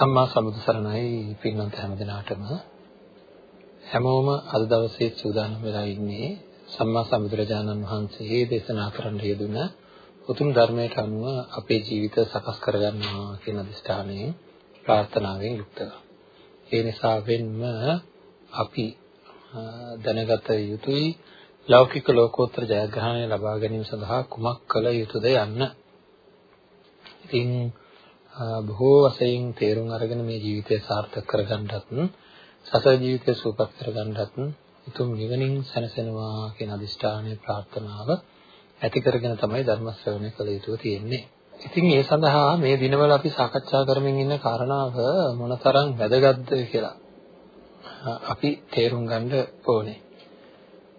සම්මා සම්බුදු සරණයි පින්වන්ත හැම දිනාටම හැමෝම අද දවසේ සූදානම් වෙලා ඉන්නේ සම්මා සම්බුදුරජාණන් වහන්සේ දේශනා කරන්න යෙදුන උතුම් ධර්මයට අනුව අපේ ජීවිත සකස් කරගන්නවා කියන අදිෂ්ඨානයෙන් ප්‍රාර්ථනාවෙන් යුක්තව. ඒ නිසා වෙන්ම අපි දැනගත යුතුයි ලෞකික ලෝකෝත්තර ජයග්‍රහණය ලබා ගැනීම සඳහා කුමක් කළ යුතුද යන්න. ඉතින් බොහෝ වශයෙන් තේරුම් අරගෙන මේ ජීවිතය සාර්ථක කරගන්නත් සසර ජීවිතය සූපපත් කරගන්නත් උතුම් නිවනින් සැනසෙනවා කියන අදිෂ්ඨානයේ ප්‍රාර්ථනාව ඇති කරගෙන තමයි ධර්ම ශ්‍රවණය කළ යුතු තියෙන්නේ. ඉතින් ඒ සඳහා මේ දිනවල අපි සාකච්ඡා කරමින් ඉන්න කාරණාව මොනතරම් වැදගත්ද කියලා අපි තේරුම් ගන්න ඕනේ.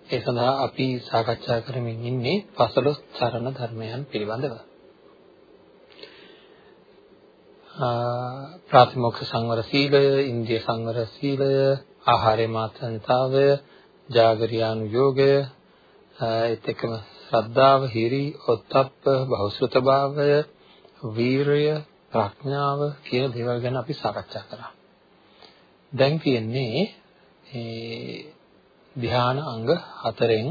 ඒ සඳහා අපි සාකච්ඡා කරමින් ඉන්නේ පසළොස් චරණ ධර්මයන් පිළිබඳව. ප්‍රාතිමෝක්ෂ සංවර සීලය, ඉන්ද්‍රිය සංවර සීලය, ආහාරය මාත්‍රණතාවය, ජාගරියානු යෝගය, ඒත් එක්කම ශ්‍රද්ධාව, හිරි, ඔත්තප්ප, බහුශ්‍රත භාවය, වීරය, ප්‍රඥාව කියන දේවල් ගැන අපි සාකච්ඡා කරා. දැන් තියෙන්නේ මේ ධ්‍යාන අංග හතරෙන්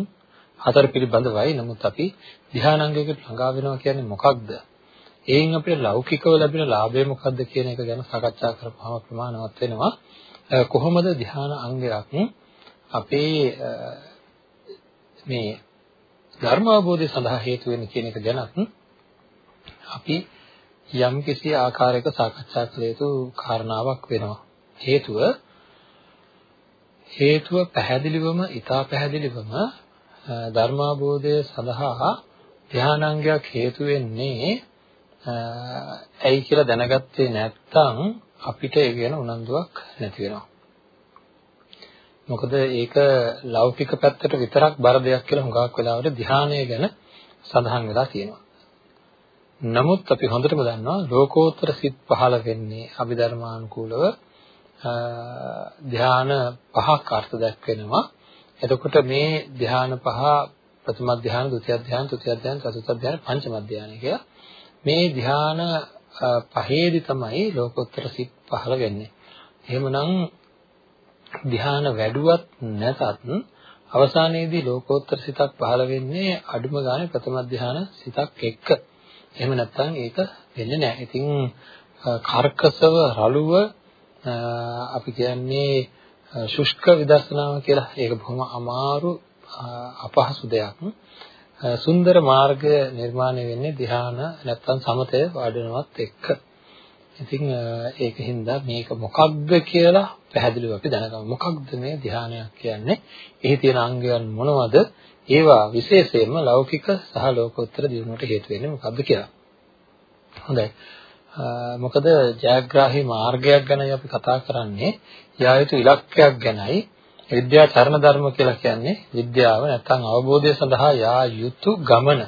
හතර පිළිබඳවයි. නමුත් අපි ධ්‍යානාංගයකට ළඟා වෙනවා කියන්නේ මොකක්ද? එයින් අපිට ලෞකිකව ලැබෙන ලාභය මොකක්ද කියන එක ගැන සාකච්ඡා කරපුවම ප්‍රමාණවත් වෙනවා. කොහොමද ධ්‍යාන අංගයක් අපේ මේ ධර්ම අවබෝධය සඳහා හේතු වෙන්නේ කියන එක ගැනත් අපි යම් කිසි ආකාරයක සාකච්ඡා කළ යුතු කාරණාවක් වෙනවා. හේතුව හේතුව පැහැදිලිවම ඊටා පැහැදිලිවම ධර්මාබෝධය සඳහා ධානාංගයක් හේතු වෙන්නේ ඇයි කියලා දැනගත්තේ නැත්නම් අපිට ඒ ගැන උනන්දුවක් නැති වෙනවා. මොකද ඒක ලෞකික පැත්තට විතරක් බර දෙයක් කියලා හුඟක් වෙලාවට ධානය ගැන සඳහන් වෙලා තියෙනවා. නමුත් අපි හොඳටම දන්නවා ලෝකෝත්තර සිත් පහළ වෙන්නේ අභිධර්මානුකූලව ධාන පහක් අර්ථ දක්වනවා. එතකොට මේ ධාන පහ ප්‍රථම ධාන, ဒုတိ ය ධාන, තෘතිය ධාන, චතුර්ථ ධාන, පංචම ධාන කියලා මේ ධාන පහේදී තමයි ලෝකෝත්තර සිත් පහළ වෙන්නේ. එහෙමනම් ධාන වැඩුවත් නැතත් අවසානයේදී ලෝකෝත්තර සිතක් පහළ වෙන්නේ අඩුම ගානේ ප්‍රථම ධාන සිතක් එක්ක. එහෙම නැත්නම් ඒක වෙන්නේ නැහැ. ඉතින් කර්කසව රළුව අපි කියන්නේ ශුෂ්ක විදර්ශනාව කියලා. ඒක බොහොම අමාරු අපහසු දෙයක්. සුන්දර මාර්ගය නිර්මාණය වෙන්නේ ධ්‍යාන නැත්තම් සමතය වඩනවත් එක්ක. ඉතින් ඒකින්ද මේක මොකක්ද කියලා පැහැදිලිව අපි දැනගමු. මොකක්ද මේ ධ්‍යානයක් කියන්නේ? එහි තියෙන අංගයන් මොනවද? ඒවා විශේෂයෙන්ම ලෞකික සහ ලෝකෝත්තර දියුණුවට හේතු වෙන්නේ මොකක්ද කියලා. හොඳයි. මොකද ජයග්‍රාහී මාර්ගයක් ගැනයි අපි කතා කරන්නේ යා යුතු ඉලක්කයක් ගැනයි විද්‍යා චරණ ධර්ම කියලා කියන්නේ විද්‍යාව නැත්නම් අවබෝධය සඳහා යා යුතු ගමන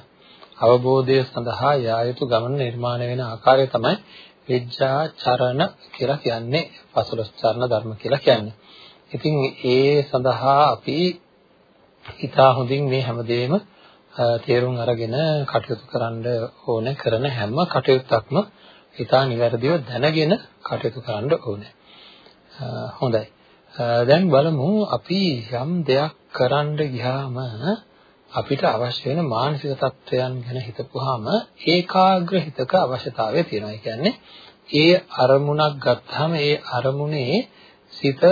අවබෝධය සඳහා යා යුතු ගමන නිර්මාණය වෙන ආකාරය තමයි විද්‍යා චරණ කියලා කියන්නේ පසළොස් චරණ ධර්ම කියලා කියන්නේ. ඉතින් ඒ සඳහා අපි හිතා හොඳින් මේ හැමදේම තේරුම් අරගෙන කටයුතු කරන්න ඕනේ කරන හැම කටයුත්තක්ම හිතා නිවැරදිව දැනගෙන කටයුතු කරන්න ඕනේ. හොඳයි. දැන් බලමු අපි යම් දෙයක් කරන්න ගියාම අපිට අවශ්‍ය වෙන මානසික තත්ත්වයන් ගැන හිතපුවාම ඒකාග්‍ර හිතක අවශ්‍යතාවය තියෙනවා. ඒ කියන්නේ ඒ අරමුණක් ගත්තාම ඒ අරමුණේ සිත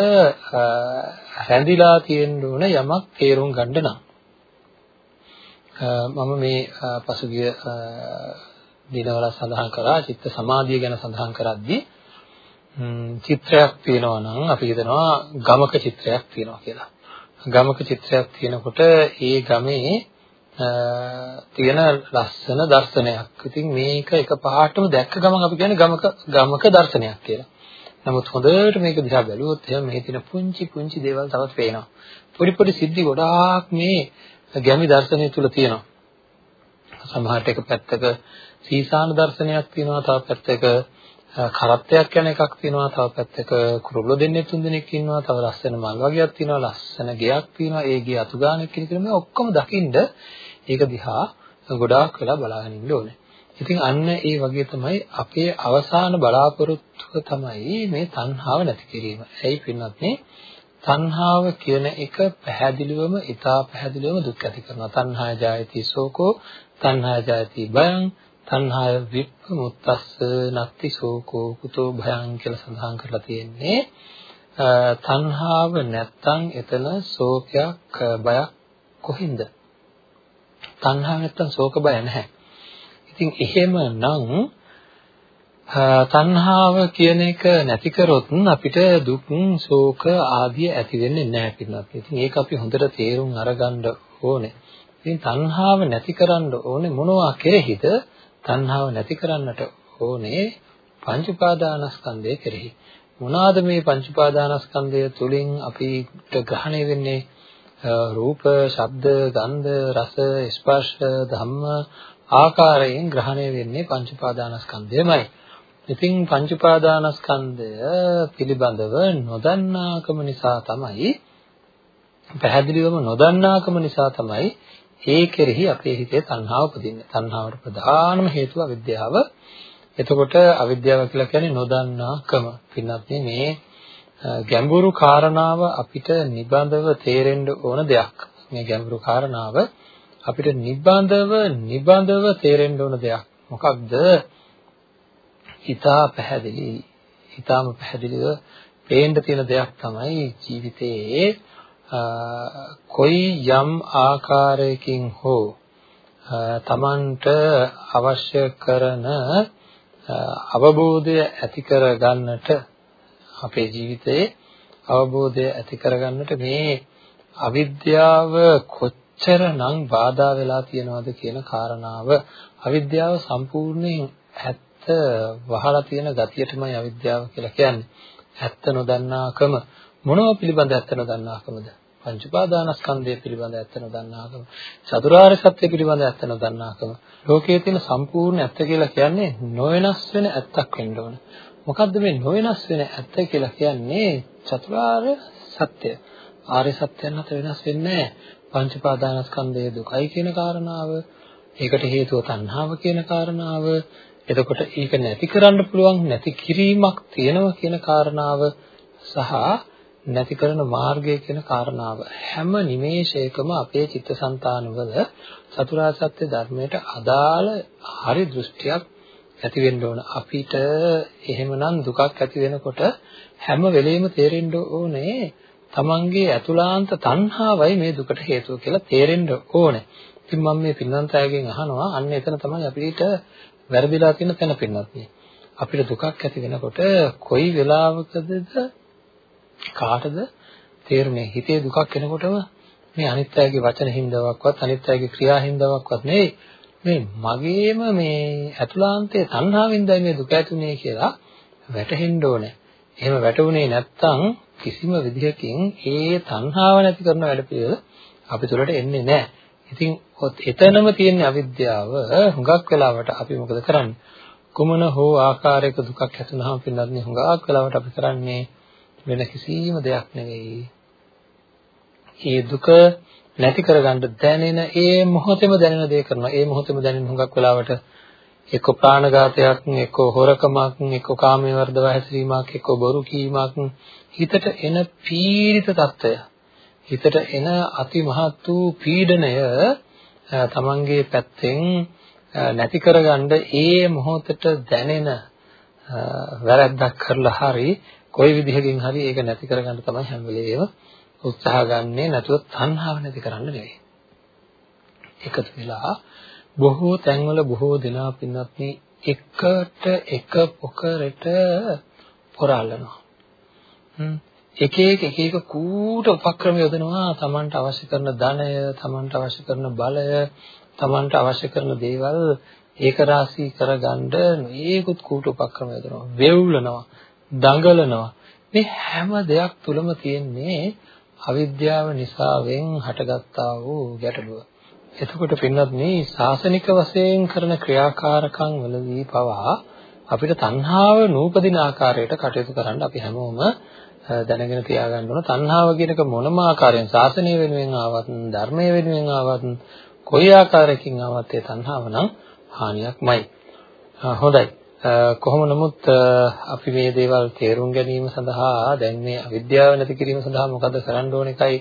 රැඳිලා තියෙන්න ඕන යමක් තේරුම් ගන්න නම් මම මේ පසුගිය දිනවල සඳහන් කරා චිත්ත සමාධිය ගැන සඳහන් කරද්දී චිත්‍රයක් තියෙනවා නම් අපි හිතනවා ගමක චිත්‍රයක් තියෙනවා කියලා. ගමක චිත්‍රයක් තියෙනකොට ඒ ගමේ තියෙන ලස්සන දර්ශනයක්. ඉතින් මේක එක පහටම දැක්ක ගමන් අපි කියන්නේ ගමක ගමක දර්ශනයක් කියලා. නමුත් හොඳට මේක දිහා බැලුවොත් එහෙනම් මෙහි තියෙන පුංචි පුංචි දේවල් තවත් පේනවා. පොඩි පොඩි සිද්ධි ගොඩාක් මේ ගැමි දර්ශනය තුල තියෙනවා. සමහරට එක පැත්තක සීසාන දර්ශනයක් තියෙනවා තව පැත්තක කරත්තයක් යන එකක් තියෙනවා තව පැත්තක කුරුල්ල දෙන්නේ තුන් දෙනෙක් ඉන්නවා තව ලස්සන මල් වගේක් තියෙනවා ලස්සන ගෙයක් තියෙනවා ඒ ගේ අතුගානක් කියන මේ ඔක්කොම දකින්ද ඒක දිහා ගොඩාක් වෙලා බලාගෙන ඉන්න ඕනේ ඉතින් අන්න ඒ වගේ තමයි අපේ අවසාන බලාපොරොත්තුව තමයි මේ තණ්හාව නැති කිරීම. ඇයි පින්නත් මේ තණ්හාව කියන එක පැහැදිලිවම ඊටා පැහැදිලිවම දුක් ඇති කරනවා. තණ්හා ජායති සෝකෝ, තණ්හා ජායති භයං, තණ්හාය විප්පමුත්තස්ස නත්ති සෝකෝ කුතෝ භයං කියලා සඳහන් කරලා තියෙන්නේ. තණ්හාව නැත්තම් එතන ශෝකයක් බයක් කොහින්ද? තණ්හාව නැත්තම් ශෝක බය නැහැ. ඉතින් එහෙමනම් තණ්හාව කියන එක නැති කරොත් අපිට දුක් ශෝක ආදිය ඇති වෙන්නේ නැහැ පිටනත්. ඉතින් ඒක අපි හොඳට තේරුම් අරගන්න ඕනේ. ඉතින් තණ්හාව නැති කරන්න ඕනේ මොනවා කෙරෙහිද? තණ්හාව නැති කරන්නට ඕනේ පංච උපාදානස්කන්ධය කෙරෙහි. මොනවාද මේ පංච උපාදානස්කන්ධය තුලින් අපිට ග්‍රහණය වෙන්නේ? රූප, ශබ්ද, ගන්ධ, රස, ස්පර්ශ, ධම්ම ආකාරයෙන් ග්‍රහණය වෙන්නේ පංච උපාදානස්කන්ධයමයි. ඉතින් පංච උපාදානස්කන්ධය පිළිබඳව නොදන්නාකම නිසා තමයි පැහැදිලිවම නොදන්නාකම නිසා තමයි ඒ කෙරෙහි අපේ හිතේ තණ්හාව උපදින්නේ. තණ්හාවට ප්‍රධානම හේතුව අවිද්‍යාව. එතකොට අවිද්‍යාව කියලා කියන්නේ නොදන්නාකම. පින්නත් මේ ගැඹුරු කාරණාව අපිට නිබඳව තේරෙන්න ඕන දෙයක්. මේ ගැඹුරු කාරණාව අපිට නිබඳව නිබඳව තේරෙන්න ඕන දෙයක්. මොකක්ද? හිතා පැහැදිලි හිතාම පැහැදිලිව පේන්න තියෙන දෙයක් තමයි ජීවිතයේ කොයි යම් ආකාරයකින් හෝ තමන්ට අවශ්‍ය කරන අවබෝධය ඇති කර ගන්නට අපේ ජීවිතයේ අවබෝධය ඇති කර ගන්නට මේ අවිද්‍යාව කොච්චරනම් බාධා වෙලා තියෙනවද කියන කාරණාව අවිද්‍යාව සම්පූර්ණයෙන් වහලා තියෙන ගතියටමයි අවිද්‍යාව කියලා කියන්නේ. ඇත්ත නොදන්නාකම මොනව පිළිබඳ ඇත්ත නොදන්නාකමද? පංච උපාදානස්කන්ධය පිළිබඳ ඇත්ත නොදන්නාකම, චතුරාර්ය සත්‍ය පිළිබඳ ඇත්ත නොදන්නාකම. ලෝකයේ තියෙන සම්පූර්ණ ඇත්ත කියලා කියන්නේ නොවෙනස් වෙන ඇත්තක් වෙන්න ඕන. මොකද්ද මේ නොවෙනස් වෙන ඇත්ත කියලා කියන්නේ? චතුරාර්ය සත්‍ය. ආර්ය සත්‍යයන් අතර වෙනස් වෙන්නේ නැහැ. පංච උපාදානස්කන්ධයේ දුකයි කියන කාරණාව, ඒකට හේතුව තණ්හාව කියන කාරණාව, එතකොට ඒක නැති කරන්න පුළුවන් නැති කිරීමක් තියෙනවා කියන කාරණාව සහ නැති කරන මාර්ගය කියන කාරණාව. හැම නිමේෂයකම අපේ චිත්තසංතානවල චතුරාර්ය සත්‍ය ධර්මයට අදාළ හරි දෘෂ්ටියක් ඇති වෙන්න ඕන. අපිට එහෙමනම් දුකක් ඇති වෙනකොට හැම වෙලෙම තේරෙන්න ඕනේ තමන්ගේ අතුලාන්ත තණ්හාවයි මේ දුකට හේතුව කියලා තේරෙන්න ඕනේ. ඉතින් මම මේ පින්නන්ත අයගෙන් අහනවා අන්න එතන තමයි අපිට වැරදිලා තියෙන තැන පින්නත් අපිට දුකක් ඇති වෙනකොට කොයි වෙලාවකදද කාටද තේරුනේ හිතේ දුකක් එනකොටම මේ අනිත් අයගේ වචන හින්දාවක්වත් අනිත් අයගේ ක්‍රියා හින්දාවක්වත් නෙවෙයි මේ මගේම මේ අතුලාන්තයේ තණ්හාවෙන්දයි මේ දුක ඇතුනේ කියලා වැටහෙන්න ඕනේ. එහෙම වැටුනේ නැත්තම් කිසිම විදිහකින් ඒ තණ්හාව නැති කරන වැඩ පිළිවෙල අපි තුළට එන්නේ නැහැ. ඉතින් එතනම තියෙන අවිද්‍යාව හුඟක් වෙලාවට අපි මොකද කරන්නේ? කුමන හෝ ආකාරයක දුකක් ඇතිවෙනහම පින්නත් හුඟක් වෙලාවට අපි කරන්නේ වෙන කිසිම දෙයක් නෙවෙයි. මේ දුක නැති කරගන්න දැනෙන ඒ මොහොතේම දැනෙන දේ කරනවා. ඒ මොහොතේම දැනෙන හුඟක් වෙලාවට එක්ක ප්‍රාණඝාතයක්, එක්ක හොරකමක්, එක්ක කාමයේ වර්ධව හැසිරීමක්, එක්ක බොරු කීමක්, හිතට එන පීඩිත తত্ত্বය. හිතට එන අතිමහත් වූ පීඩනය තමන්ගේ පැත්තෙන් නැති කරගන්න ඒ මොහොතට දැනෙන වැරැද්දක් කරලා හරි කොයි විදිහකින් හරි ඒක නැති කරගන්න තමයි හැම වෙලේම උත්සාහ ගන්නෙ නැතුව තණ්හාව නැති කරන්න නෙවෙයි. එකතු වෙලා බොහෝ තැන්වල බොහෝ දෙනා පින්වත්නි එකට එක පොකරට පොරාලනවා. එක එක එක එක කූට උපක්‍රම යොදනවා Tamanට අවශ්‍ය කරන ධනය, Tamanට අවශ්‍ය කරන බලය, Tamanට අවශ්‍ය කරන දේවල් ඒක රාශී කරගන්න මේකුත් කූට උපක්‍රම යොදනවා. වෙවුලනවා, දඟලනවා. මේ හැම දෙයක් තුලම තියෙන්නේ අවිද්‍යාව නිසාවෙන් හටගත්තා වූ ගැටලුව. එතකොට පින්වත් මේ සාසනික වශයෙන් කරන ක්‍රියාකාරකම් වලදී පවා අපිට තණ්හාව නූපදින ආකාරයට කටයුතු කරන්න අපි හැමෝම දැනගෙන තියාගන්න ඕන තණ්හාව කියන එක මොනම ආකාරයෙන් ශාසනය වෙනුවෙන් ආවත් ධර්මය වෙනුවෙන් ආවත් කොයි ආකාරයකින් ආවත් ඒ තණ්හාව නම් හානියක්මයි. හොඳයි. කොහොම නමුත් අපි මේ දේවල් තේරුම් ගැනීම සඳහා දැන් මේ අවිද්‍යාව නැති කිරීම සඳහා මොකද කරන්න ඕන එකයි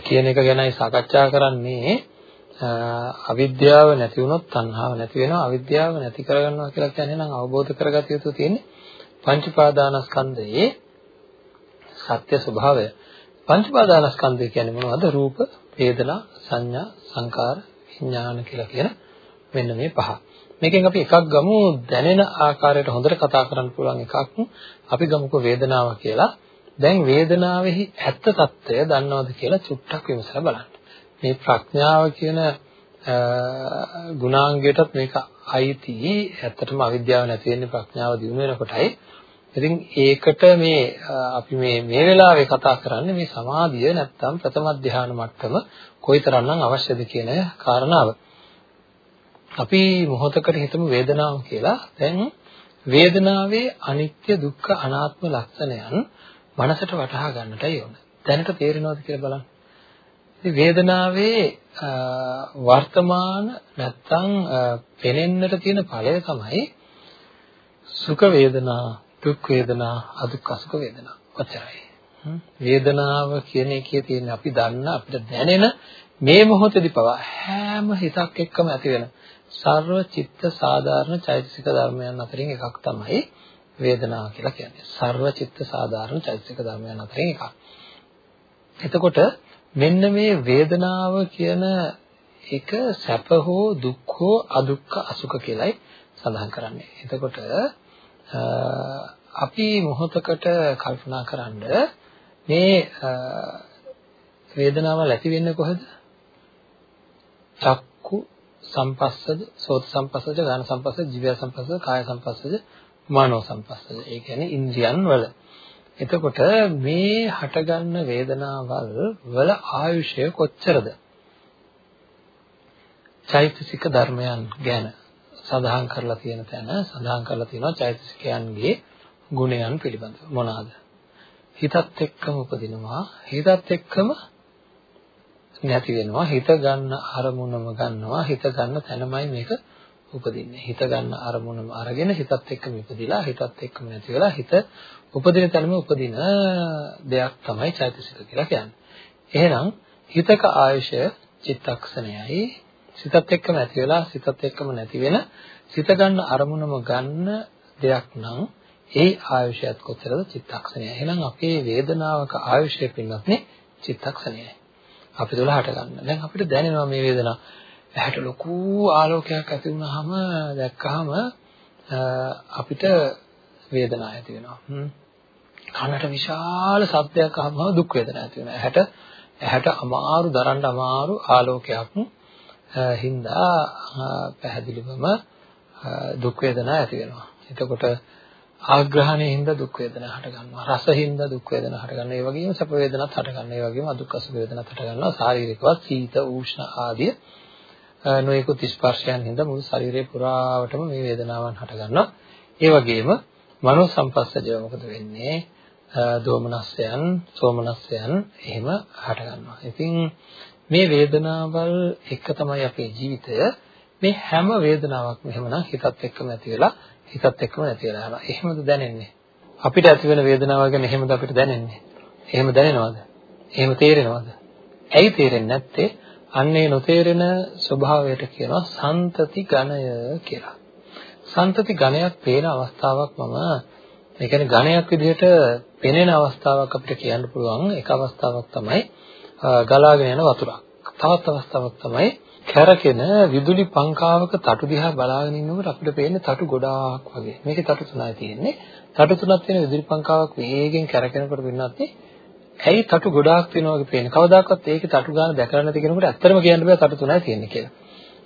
කියන එක ගැනයි සාකච්ඡා කරන්නේ. අවිද්‍යාව නැති වුණොත් තණ්හාව නැති වෙනවා. අවිද්‍යාව නැති කරගන්නවා කියලා කියන්නේ නම් අවබෝධ කරගත යුතු තියෙන්නේ පංච පාදානස්කන්ධයේ සත්‍ය ස්වභාවය. පංච පාදානස්කන්ධය කියන්නේ මොනවද? රූප, වේදනා, සංඥා, සංකාර, විඥාන කියලා කියන මෙන්න මේ පහ. මේකෙන් අපි එකක් ගමු දැනෙන ආකාරයට හොඳට කතා කරන්න පුළුවන් එකක්. අපි ගමුකෝ වේදනාව කියලා. දැන් වේදනාවේහි ඇත්ත తত্ত্বය දන්නවද කියලා චුට්ටක් විමසලා බලන්න. මේ ප්‍රඥාව කියන ගුණාංගයටත් මේක අයිති. ඇත්තටම අවිද්‍යාව නැති වෙන්නේ ප්‍රඥාව දිනු වෙනකොටයි. ඉතින් ඒකට මේ අපි මේ මේ වෙලාවේ කතා කරන්නේ මේ සමාධිය නැත්තම් ප්‍රථම ධානය මට්ටම කොයිතරම්නම් අවශ්‍යද කියන කාරණාව. අපි මොහොතකට හිතමු වේදනාව කියලා. දැන් වේදනාවේ අනිත්‍ය දුක්ඛ අනාත්ම ලක්ෂණයන් මනසට වටහා ගන්නටයි ඕන. දැනට තේරෙනවද කියලා බලන්න. ඉතින් වේදනාවේ වර්තමාන නැත්තම් පෙනෙන්නට තියෙන ඵලය තමයි සුඛ වේදනා, දුක් වේදනා, අදුක්ඛ සුඛ වේදනා. ඔච්චරයි. වේදනාව කියන එකේ තියෙන අපි දන්න අපිට දැනෙන මේ මොහොතේදී පවා හැම හිතක් එක්කම ඇති වෙන සර්ව චිත්ත සාධාරණ චෛතසික ධර්මයන් අතරින් එකක් තමයි වේදනාව කියලා කියන්නේ. සර්ව චිත්ත සාධාරණ චෛතසික ධර්මයන් අතරින් එකක්. එතකොට මෙන්න මේ වේදනාව කියන එක සැප හෝ දුක් හෝ අදුක්ඛ අසුඛ කියලායි සඳහන් කරන්නේ. එතකොට අපි මොහොතකට කල්පනා කරන්ඩ මේ වේදනාවල් ඇති වෙන්නේ කොහෙද? චක්කු සම්පස්සද, සෝත සම්පස්සද, ගාන සම්පස්සද, ජීව සම්පස්සද, කාය සම්පස්සද, මනෝ සම්පස්සද. ඒ කියන්නේ ඉන්ද්‍රියන් වල. එතකොට මේ හටගන්න වේදනාවල් වල ආයුෂය කොච්චරද? චෛතසික ධර්මයන් ගැන සඳහන් කරලා තියෙන තැන සඳහන් කරලා තියෙනවා චෛතසිකයන්ගේ ගුණයන් පිළිබඳව මොනවාද? හිතත් එක්කම උපදිනවා හිතත් එක්කම නැති වෙනවා. හිත ගන්න අරමුණම ගන්නවා. හිත ගන්න තැනමයි මේක උපදින්නේ. හිත ගන්න අරමුණම අරගෙන හිතත් එක්කම ඉපදිලා හිතත් එක්කම නැති වෙලා හිත උපදින තැනම උපදින දෙයක් තමයි චෛතසික කියලා කියන්නේ. එහෙනම් හිතක ආයුෂ චිත්තක්ෂණයයි. සිතත් එක්කම ඇති වෙලා සිතත් එක්කම නැති වෙන සිත ගන්න අරමුණම ගන්න දෙයක් නම් ඒ ආයුෂයත් කොතරද චිත්තක්ෂණය. එහෙනම් අපේ වේදනාවක ආයුෂය පින්නත් නේ චිත්තක්ෂණයයි. අපි තුල හට ගන්න. දැන් අපිට දැනෙනවා මේ වේදනාව. ඇහැට ලොකු ආලෝකයක් ඇති වුනහම දැක්කහම අපිට වේදනාවක් ඇති වෙනවා. කනට විශාල ශබ්දයක් අහම දුක් වේදනාවක් ඇති වෙනවා. ඇහැට ඇහැට අමාරු දරන්න අමාරු ආලෝකයක් හින්දා පැහැදිලිවම දුක් වේදනා ඇති වෙනවා. එතකොට ආග්‍රහණයෙන් හින්දා දුක් වේදනා හට ගන්නවා. රසහින්ද දුක් වේදනා හට ගන්නවා. ඒ වගේම සැප වේදනාත් හට ගන්නවා. ඒ වගේම අදුක්ඛ සුඛ වේදනාත් හට ගන්නවා. ශාරීරිකවත් සීත, උෂ්ණ ආදී නොයෙකුත් ස්පර්ශයන් හින්දා මුළු ශරීරය පුරාවටම මේ වේදනාවන් හට ගන්නවා. ඒ වගේම මනෝ සංපස්සජය මොකද වෙන්නේ? දෝමනස්යන්, සෝමනස්යන් එහෙම හට ගන්නවා. ඉතින් මේ වේදනාවල් එක තමයි අපේ ජීවිතය. මේ හැම වේදනාවක්ම එහෙමනම් හිතත් එක්කම ඇති වෙලා හිතත් එක්කම නැති වෙලා යනවා. එහෙමද දැනෙන්නේ? අපිට ඇති වෙන වේදනාව ගැන එහෙමද අපිට දැනෙන්නේ? එහෙම දැනෙනවද? එහෙම තේරෙනවද? ඇයි තේරෙන්නේ නැත්තේ? අන්නේ නොතේරෙන ස්වභාවයට කියනවා සන්තති ගණය කියලා. සන්තති ගණයක් පේන අවස්ථාවක් මම ඒ කියන්නේ ගණයක් විදිහට පෙනෙන අවස්ථාවක් අපිට කියන්න පුළුවන් එක අවස්ථාවක් තමයි ගලාගෙන යන වතුරක්. තවත් අවස්ථාවක් තමයි කැරකෙන විදුලි පංකාවක තටු දිහා බලාගෙන ඉන්නකොට අපිට පේන්නේ තටු ගොඩාක් වගේ. මේකේ තටු තුනයි තියෙන්නේ. තටු තුනක් තියෙන විදුලි පංකාවක් වේගෙන් කැරකෙනකොට වෙන්නත් ඇයි තටු ගොඩාක් තියෙනවා වගේ පේන්නේ. කවදාකවත් ඒකේ තටු ගාන දැකලා නැති කෙනෙකුට ඇත්තටම කියන්න බෑ තටු තුනයි තියෙන්නේ කියලා.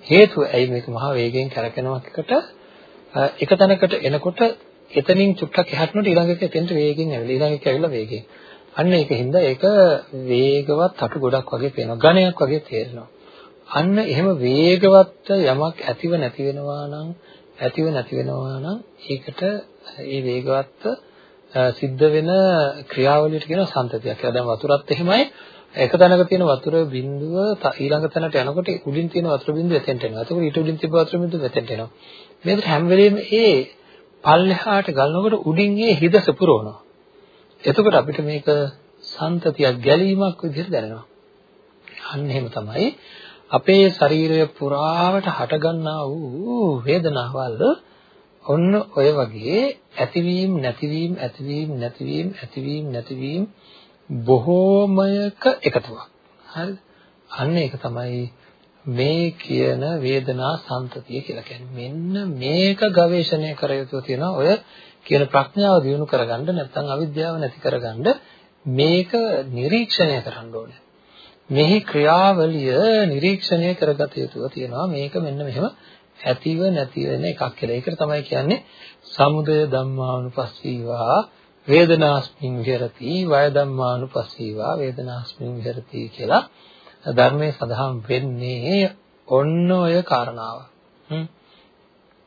හේතුව ඇයි මේක මහා වේගෙන් කැරකෙනවා එකට එක තැනකට එනකොට එතනින් චුට්ටක් එහාට නෝට ඊළඟ එක එතෙන්ට වේගෙන් ඇවිල්ලා ඊළඟ එක ඇවිල්ලා වේගෙන්. අන්න ඒකින්ද ඒක වේගවත් තටු ගොඩක් වගේ පේනවා. ඝණයක් වගේ තේරෙනවා. අන්න එහෙම වේගවත් යමක් ඇතිව නැති වෙනවා නම් ඇතිව නැති වෙනවා නම් ඒකට ඒ වේගවත් සිද්ධ වෙන ක්‍රියාවලියට කියන සම්තතියක් කියලා. දැන් වතුරත් එහෙමයි එක තැනක තියෙන වතුර බිඳුව ඊළඟ තැනට යනකොට උඩින් තියෙන වතුර බිඳුව එතෙන්ට එනවා. එතකොට ඊට උඩින් තිබ්බ වතුර බිඳුව මෙතෙන්ට එනවා. මේක හැම වෙලෙම ඒ පල්ලෙහාට ගලනකොට උඩින් ඒ හිදස පුරවනවා. එතකොට අපිට මේක සන්තතියක් ගැලීමක් විදිහට දැනෙනවා. අන්න එහෙම තමයි අපේ ශරීරය පුරාවට හටගන්නා වූ වේදනාවල් ඔන්න ඔය වගේ ඇතිවීම නැතිවීම ඇතිවීම නැතිවීම ඇතිවීම නැතිවීම බොහෝමයක එකතුවක්. හරිද? අන්න ඒක තමයි මේ කියන වේදනා සංතතිය කියලා කියන්නේ. මෙන්න මේක ගවේෂණය කර යුතු තියෙනවා. ඔය කියන ප්‍රඥාව දියුණු කරගන්න නැත්නම් අවිද්‍යාව නැති කරගන්න මේක නිරීක්ෂණය කරන්න ඕනේ. මෙහි ක්‍රියාවලිය නිරීක්ෂණය කරගත යුතුව තියෙනවා. මේක මෙන්න මෙහෙම ඇතිව නැති වෙන එකක් කියලා. ඒකට තමයි කියන්නේ සමුදය ධම්මානුපස්සීවා වේදනාස්මින් විහෙරති වය ධම්මානුපස්සීවා වේදනාස්මින් විහෙරති කියලා ධර්මයේ සඳහන් වෙන්නේ ඔන්න ඔය කාරණාව.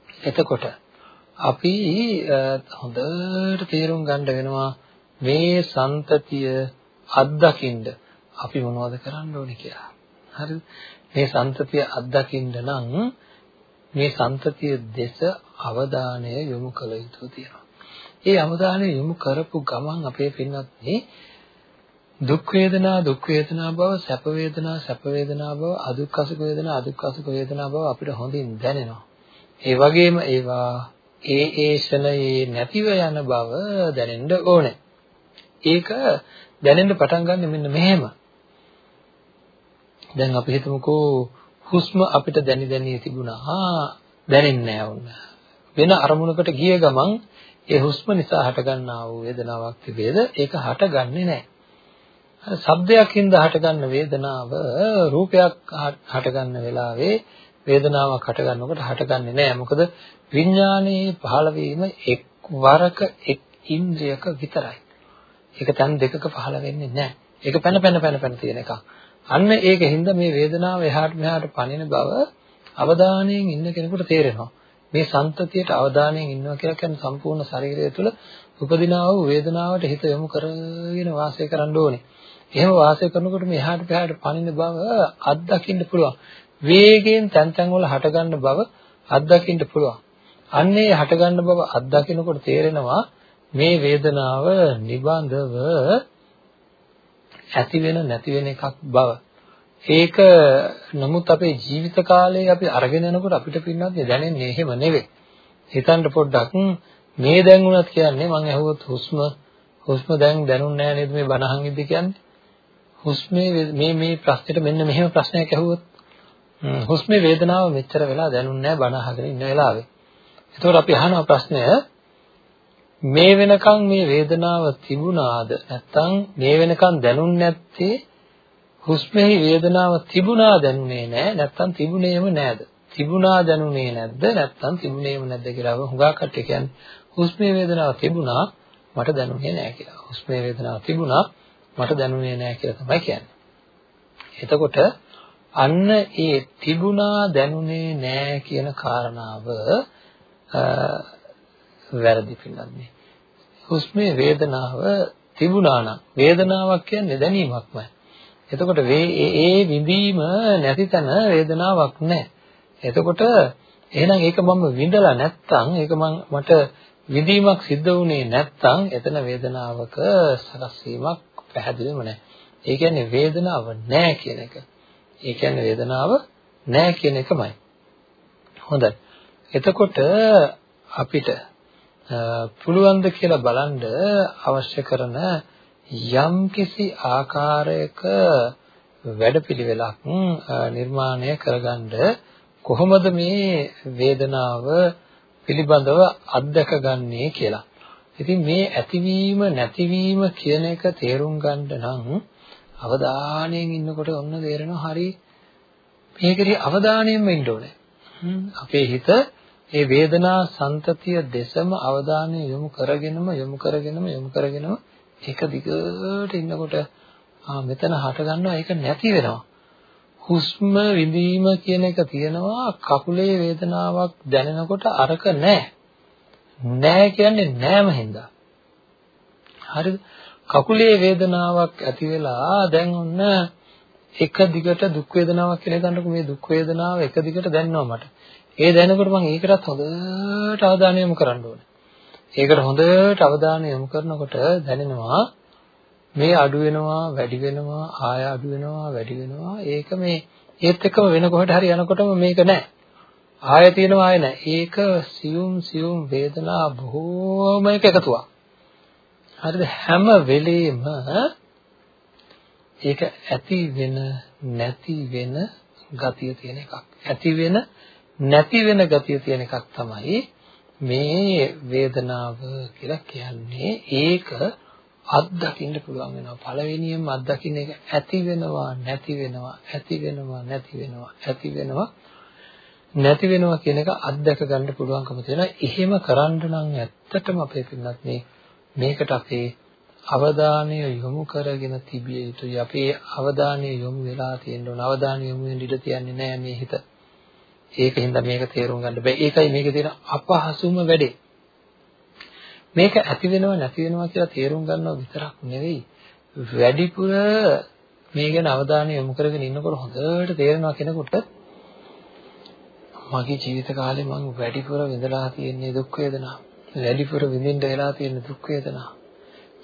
එතකොට අපි හොඳට තේරුම් ගන්න වෙනවා මේ සන්තතිය අත්දකින්න අපි මොනවද කරන්න ඕනේ කියලා. හරිද? මේ සන්තතිය අත්දකින්න නම් මේ සන්තතිය දෙස අවධානය යොමු කළ යුතු තියෙනවා. ඒ අවධානය යොමු කරපු ගමන් අපේ පින්වත්නි දුක් වේදනා දුක් වේදනා බව සැප වේදනා සැප වේදනා බව අදුක්ඛසුඛ වේදනා අදුක්ඛසුඛ වේදනා බව අපිට හොඳින් දැනෙනවා. ඒ වගේම ඒවා ඒ ඒ ෂණයේ නැතිව යන බව දැනෙන්න ඕනේ. ඒක දැනෙන්න පටන් ගන්න මෙන්න මෙහෙම. දැන් අපි හිතමුකෝ හුස්ම අපිට දැනි දැනි තිබුණා දැනෙන්නේ නැහැ වෙන අරමුණකට ගිය ගමන් ඒ හුස්ම නිසා හටගන්නා වූ වේදනාවක් තිබේද ඒක හටගන්නේ නැහැ. අර ශබ්දයක් හින්දා හටගන්න වේදනාව රූපයක් හටගන්න වෙලාවේ වේදනාවක් හටගන්නකොට හටගන්නේ නැහැ. මොකද විඥානයේ පහළ වීම එක් වරක එක් ඉන්ද්‍රියක විතරයි. ඒක තන් දෙකක පහළ වෙන්නේ නැහැ. ඒක පැන පැන පැන පැන තියෙන එකක්. අන්න ඒකින්ද මේ වේදනාව එහාට මෙහාට පනින බව අවධානයෙන් ඉන්න කෙනෙකුට තේරෙනවා. මේ සන්තතියට අවධානයෙන් ඉන්නවා කියලා කියන්නේ සම්පූර්ණ ශරීරය තුළ උපදිනා වූ වේදනාවට හිත යොමු කරගෙන වාසය කරන්න ඕනේ. එහෙම වාසය කරනකොට මේ එහාට පහාට පනින බව අත්දකින්න පුළුවන්. වේගයෙන් තැන් තැන් වල හටගන්න බව අත්දකින්න පුළුවන්. අන්නේ හටගන්න බව අත්දකිනකොට තේරෙනවා මේ වේදනාව නිබඳව ඇති වෙන නැති වෙන එකක් බව. ඒක නමුත් අපේ ජීවිත කාලේ අපි අරගෙන යනකොට අපිට පින්නත් දැනෙන්නේ එහෙම නෙවෙයි. හිතන්න පොඩ්ඩක් මේ දැන් උනත් කියන්නේ මම ඇහුවොත් හුස්ම හුස්ම දැන් දැනුන්නේ නැහැ නේද මේ බනහන් ඉද්දි කියන්නේ. හුස්මේ මේ මේ ප්‍රශ්නෙට මෙන්න මෙහෙම ප්‍රශ්නයක් ඇහුවොත් හුස්මේ වේදනාව මෙච්චර වෙලා දැනුන්නේ නැහැ බන අහගෙන ඉන්න වෙලාවේ. එතකොට අපි අහනවා ප්‍රශ්නය මේ වෙනකන් මේ වේදනාව තිබුණාද? නැත්නම් මේ වෙනකන් දැනුන්නේ නැත්තේ හුස්මෙහි වේදනාව තිබුණා දැනුනේ නැහැ නැත්නම් තිබුණේම නැද්ද තිබුණා දැනුනේ නැද්ද? නැත්නම් තිබුණේම නැද්ද කියලා හුඟා කට්ටිය කියන්නේ හුස්මේ වේදනාව තිබුණා මට දැනුනේ නැහැ කියලා. හුස්මේ වේදනාව තිබුණා මට දැනුනේ නැහැ කියලා තමයි කියන්නේ. එතකොට අන්න ඒ තිබුණා දැනුනේ නැහැ කියන කාරණාව වැරදි පිළිගන්නේ. හුස්මේ වේදනාව තිබුණා නම් වේදනාවක් කියන්නේ දැනීමක්මයි. එතකොට ඒ විඳීම නැති තැන වේදනාවක් නැහැ. එතකොට එහෙනම් ඒක මම විඳලා නැත්තම් ඒක මට විඳීමක් සිද්ධ වුණේ නැත්තම් එතන වේදනාවක සකස් වීමක් පැහැදිලිවම නැහැ. ඒ කියන්නේ වේදනාව නැහැ කියන එක. ඒ කියන්නේ වේදනාව නැහැ කියන එකමයි. හොඳයි. එතකොට අපිට පුළුවන් ද කියලා බලන්න අවශ්‍ය කරන යම්කිසි ආකාරයක වැඩපිළිවෙලක් නිර්මාණය කරගන්න කොහොමද මේ වේදනාව පිළිබඳව අත්දකගන්නේ කියලා. ඉතින් මේ ඇතිවීම නැතිවීම කියන එක තේරුම් ගන්න නම් අවධානයෙන් ඉන්නකොට ඔන්න තේරෙනවා හරි මේකේ අවධානයෙන්ම ඉන්න ඕනේ. අපේ හිත ඒ වේදනා සංතතිය දෙසම අවධානය යොමු කරගෙනම යොමු කරගෙනම යොමු කරගෙනම එක දිගට ඉන්නකොට ආ මෙතන හට ගන්නවා ඒක නැති වෙනවා. හුස්ම විඳීම කියන එක තියෙනවා කකුලේ වේදනාවක් දැනෙනකොට අරක නැහැ. නැහැ කියන්නේ නැම හින්දා. හරිද? කකුලේ වේදනාවක් ඇති වෙලා දැන් ඔන්න එක දිගට දුක් වේදනාවක් කියලා හිතන්නකො මේ දුක් වේදනාව එක දිගට දැනෙනවා මට. ඒ දැනනකොට මම ඒකටත් හොඳට අවධානය යොමු කරන්න ඕනේ. ඒකට හොඳට අවධානය යොමු කරනකොට දැනෙනවා මේ අඩු වෙනවා වැඩි වෙනවා ආය අඩු වෙනවා වැඩි වෙනවා. ඒක මේ ඒත් එක්කම වෙන කොහට හරි යනකොටම මේක නැහැ ආය තියෙනවා ආය නැහැ ඒක සියුම් සියුම් වේදනා බොහෝම එක එකතුවක්. හරිද? හැම වෙලෙම ඒක ඇති වෙන නැති වෙන ගතිය තියෙන එකක්. ඇති වෙන නැති වෙන ගතිය තියෙන එකක් තමයි මේ වේදනාව කියලා කියන්නේ. ඒක අත්දකින්න පුළුවන් වෙනවා. පළවෙනියෙන්ම අත්දකින්න එක ඇති වෙනවා නැති වෙනවා ඇති වෙනවා නැති වෙනවා ඇති වෙනවා. නැති වෙනවා කියන එක අත්දක ගන්න පුළුවන්කම තියෙනවා. එහෙම කරන්න නම් ඇත්තටම අපේ පින්නත් මේ මේකට අපේ අවධානය යොමු කරගෙන තිබිය යුතුයි. අපේ අවධානය යොමු වෙලා තියෙන්න ඕන. අවධානය යොමු වෙන්න ඉඩ තියන්නේ නැහැ මේ හිත. ඒකින්ද මේක තේරුම් ගන්න බෑ. ඒකයි මේකේ තියෙන අපහසුම වැඩේ. මේක ඇති වෙනව නැති වෙනවා කියලා තේරුම් ගන්නව විතරක් නෙවෙයි. වැඩිපුර මේ ගැන අවධානය යොමු කරගෙන ඉන්නකොට හොඳට තේරෙනවා කෙනෙකුට මගේ ජීවිත කාලේ මම වැඩිපුර විඳලා තියෙන දුක් වේදනා. වැඩිපුර විඳින්න වෙලා තියෙන දුක් වේදනා.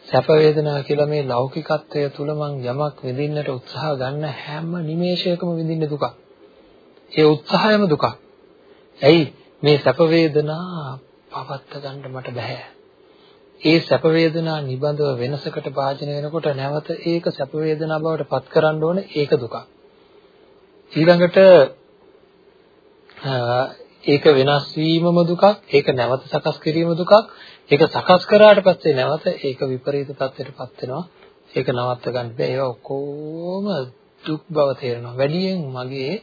සැප වේදනා කියලා මේ ලෞකිකත්වය තුල මං යමක් විඳින්නට උත්සාහ ගන්න හැම නිමේෂයකම විඳින්න දුකක්. ඒ උත්සාහයම දුකක්. ඇයි මේ සැප වේදනා පවත්ත ගන්න මට බෑ. ඒ සැප වේදනා නිබඳව වෙනසකට භාජනය වෙනකොට නැවත ඒක සැප වේදනා බවට පත් කරන්න ඕන ඒක දුකක්. ඊළඟට ඒක වෙනස් වීමම දුකක්, ඒක නැවත සකස් කිරීම දුකක්, ඒක සකස් කරාට පස්සේ නැවත ඒක විපරීත තත්ත්වයටපත් වෙනවා. ඒක නවත්ත ගන්න බෑ. ඒවා ඔක්කොම දුක් බව තේරෙනවා. වැඩියෙන් මගේ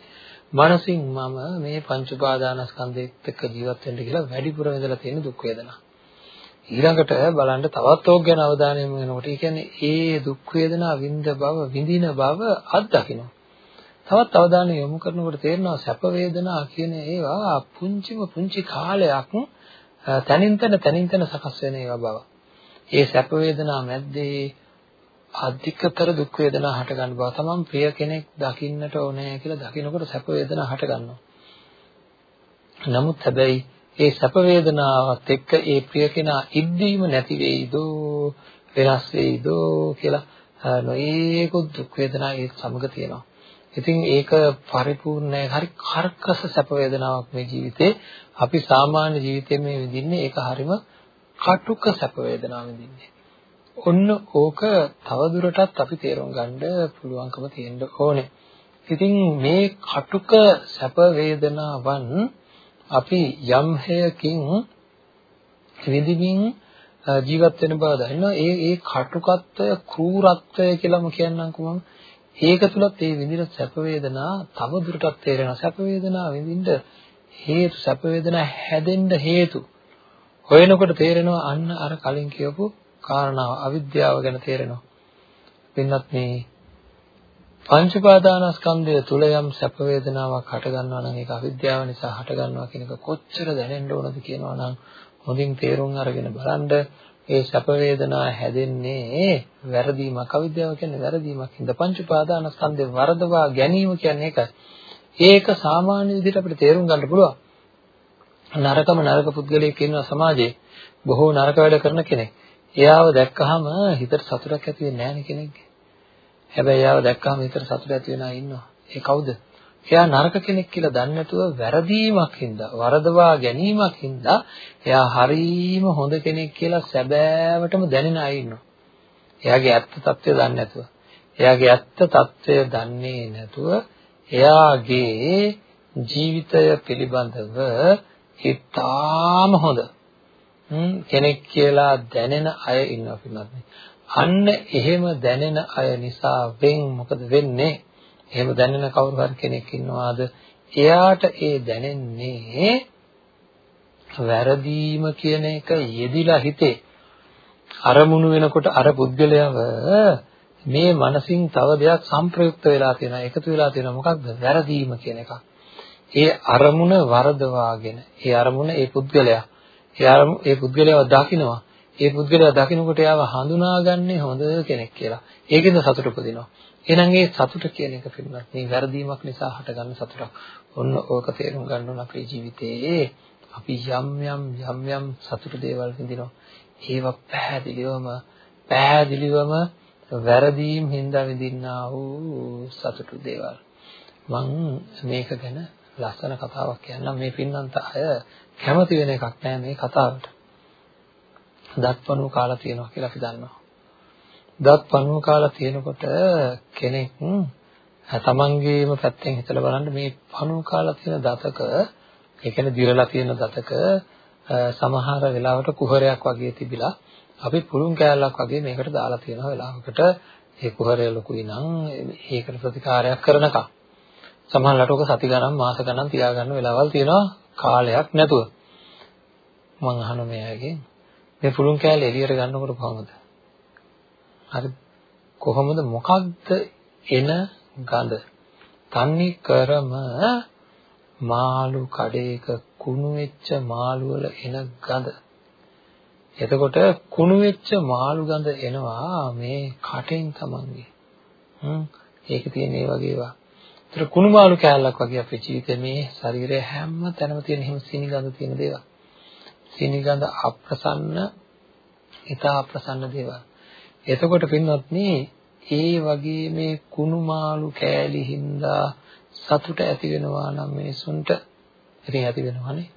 මනසින් මම මේ පංච උපාදානස්කන්ධයත් එක්ක ජීවත් වෙන්න කියලා වැඩිපුර ඉඳලා තියෙන දුක් වේදනා. ඊළඟට බලන්න තවත් ඕක ගැන අවධානය යොමු වෙනකොට ඒ කියන්නේ ඒ දුක් වේදනා විඳ බව විඳින බව අත්දකින්න. තවත් අවධානය යොමු කරනකොට තේරෙනවා සැප වේදනා කියන ඒවා පුංචිම පුංචි කාලයක් තනින් තන තනින් තන සකස් වෙන ඒවා බව. ඒ සැප වේදනා මැද්දේ අධිකතර දුක් වේදනා හට ගන්න බව. තමන් ප්‍රිය කෙනෙක් දකින්නට ඕනේ කියලා දකිනකොට සැප වේදනා හට ගන්නවා. නමුත් හැබැයි ඒ සැප වේදනාවත් එක්ක ඒ ප්‍රිය කෙනා ඉද්දීම නැති වෙයිද වෙනස් වෙයිද කියලා නොයේකුත් දුක් වේදනා ඒ සමග තියෙනවා. ඉතින් ඒක පරිපූර්ණ හරි කර්කස සැප වේදනාවක් මේ ජීවිතේ අපි සාමාන්‍ය ජීවිතේ මේ විඳින්නේ ඒක හරිම කටුක සැප වේදනාවක් විඳින්නේ. ඔන්න ඕක තවදුරටත් අපි තේරුම් ගන්න පුළුවන්කම තියෙන්න ඕනේ. ඉතින් මේ කටුක සැප වේදනාවන් අපි යම් හේයකින් විඳින්මින් ජීවත් වෙන බව දන්නවා. ඒ ඒ කටුකත්වය, ක්‍රූරත්වය කියලාම කියන්නම්කෝ මම. ඒක තුලත් ඒ විඳින සැප වේදනා තව දුරටත් තේරෙනවා. සැප වේදනා විඳින්න හේතු සැප වේදනා හැදෙන්න හේතු හොයනකොට තේරෙනවා අන්න අර කලින් කියපු කාරණාව අවිද්‍යාව ගැන තේරෙනවා. පින්නත් මේ පංච පාදානස්කන්ධය තුල යම් සැප වේදනාවක් හට ගන්නවා නම් ඒක අවිද්‍යාව නිසා හට ගන්නවා කියන එක කොච්චර දැනෙන්න ඕනද කියනවා නම් හොඳින් තේරුම් අරගෙන බලන්න ඒ සැප වේදනා හැදෙන්නේ වැරදීමක් අවිද්‍යාව කියන්නේ වැරදීමක් හින්දා පංච පාදානස්කන්ධේ වරදවා ගැනීම කියන්නේ ඒකයි. ඒක සාමාන්‍ය විදිහට අපිට තේරුම් ගන්න පුළුවන්. නරකම නරක පුද්ගලයෙක් ඉන්නවා සමාජයේ බොහෝ නරක වැඩ කරන කෙනෙක්. එයාව දැක්කහම හිතට සතුටක් ඇති වෙන්නේ නැහැ නේ කෙනෙක්ගේ. හැබැයි යාව දැක්කම විතර සතුට ඇති වෙනා ඉන්නවා. ඒ කවුද? එයා නරක කෙනෙක් කියලා දන්නේ නැතුව වැරදීමක් හින්දා, වරදවා ගැනීමක් හින්දා එයා හරීම හොඳ කෙනෙක් කියලා සැබෑවටම දැනෙන අය ඉන්නවා. එයාගේ ඇත්ත తත්වය දන්නේ නැතුව. එයාගේ ඇත්ත తත්වය දන්නේ නැතුව එයාගේ ජීවිතය පිළිබඳව ඉතාම හොඳ කෙනෙක් කියලා දැනෙන අය ඉන්නවා පිළිබඳව. අන්න එහෙම දැනෙන අය නිසා වෙන් මොකද වෙන්නේ? එහෙම දැනෙන කවුරු හරි කෙනෙක් ඉන්නවාද? එයාට ඒ දැනෙන්නේ වැරදීම කියන එක යෙදිලා හිතේ අරමුණු වෙනකොට අර පුද්ගලයාව මේ මනසින් තව දෙයක් සංප්‍රයුක්ත වෙලා තියෙනවා එකතු වෙලා තියෙනවා මොකක්ද වැරදීම කියන එක. ඒ අරමුණ වරදවාගෙන ඒ අරමුණ ඒ පුද්ගලයා ඒ අරමුණ ඒ පුද්ගලයාව දකිනවා ඒ පුද්ගලයා දකින්නකොට යාව හඳුනාගන්නේ හොඳ කෙනෙක් කියලා. ඒකෙන්ද සතුට උපදිනවා. එහෙනම් ඒ සතුට කියන එක පිළිබඳ මේ වැරදීමක් නිසා හටගන්න සතුටක්. ඔන්න ඕක තේරුම් ගන්න ඕන අපේ ජීවිතයේ අපි යම් යම් යම් යම් සතුට දේවල් විඳිනවා. ඒවා පැහැදිලිවම පැහැදිලිවම වැරදීම් හින්දා විඳින්නා වූ සතුටු දේවල්. මම මේක ගැන ලස්සන කතාවක් කියන්නම් මේ පින්නන්ත අය කැමති වෙන එකක් නෑ මේ කතාවට. දත්පණුව කාලා තියෙනවා කියලා අපි දන්නවා. දත්පණුව කාලා තියෙනකොට කෙනෙක් තමන්ගේම පැත්තෙන් හිතලා බලන්න මේ පණුව කාලා තියෙන දතක ඒ කියන්නේ දිරලා තියෙන දතක සමහර වෙලාවට කුහරයක් වගේ තිබිලා අපි පුළුන් කෑල්ලක් වගේ මේකට දාලා තියෙන වෙලාවකට ඒ කුහරය ලොකුයි නම් ඒකට ප්‍රතිකාරයක් කරනකම් සමහරවිට ඔක සති ගණන් මාස ගණන් තියාගන්න වෙලාවල් තියෙනවා. කාලයක් නැතුව. මම අහන මෙයාගෙන් මේ පුළුන් කෑල්ල එළියට ගන්නකොට කොහොමද? හරි. කොහොමද? මොකක්ද එන ගඳ? තන්නේ කරම මාළු කඩේක කුණු වෙච්ච මාළු වල එන ගඳ. එතකොට කුණු වෙච්ච මාළු ගඳ එනවා මේ කටෙන් තමන්ගේ. හ්ම්. ඒක තියෙන ඒ වගේ ඒවා. ඒතර කුණු මාළු කෑල්ලක් වගේ අපේ ජීවිතේ මේ ශරීරයේ හැම තැනම තියෙන හිම සීනි ගඳ තියෙන දේවල්. සීනි ගඳ අප්‍රසන්න, ඊට අප්‍රසන්න දේවල්. එතකොට පින්වත්නි ඒ වගේ මේ කුණු මාළු කෑලි හින්දා සතුට ඇති වෙනවා නම් මිනිසුන්ට ඉතින් ඇති වෙනවනේ.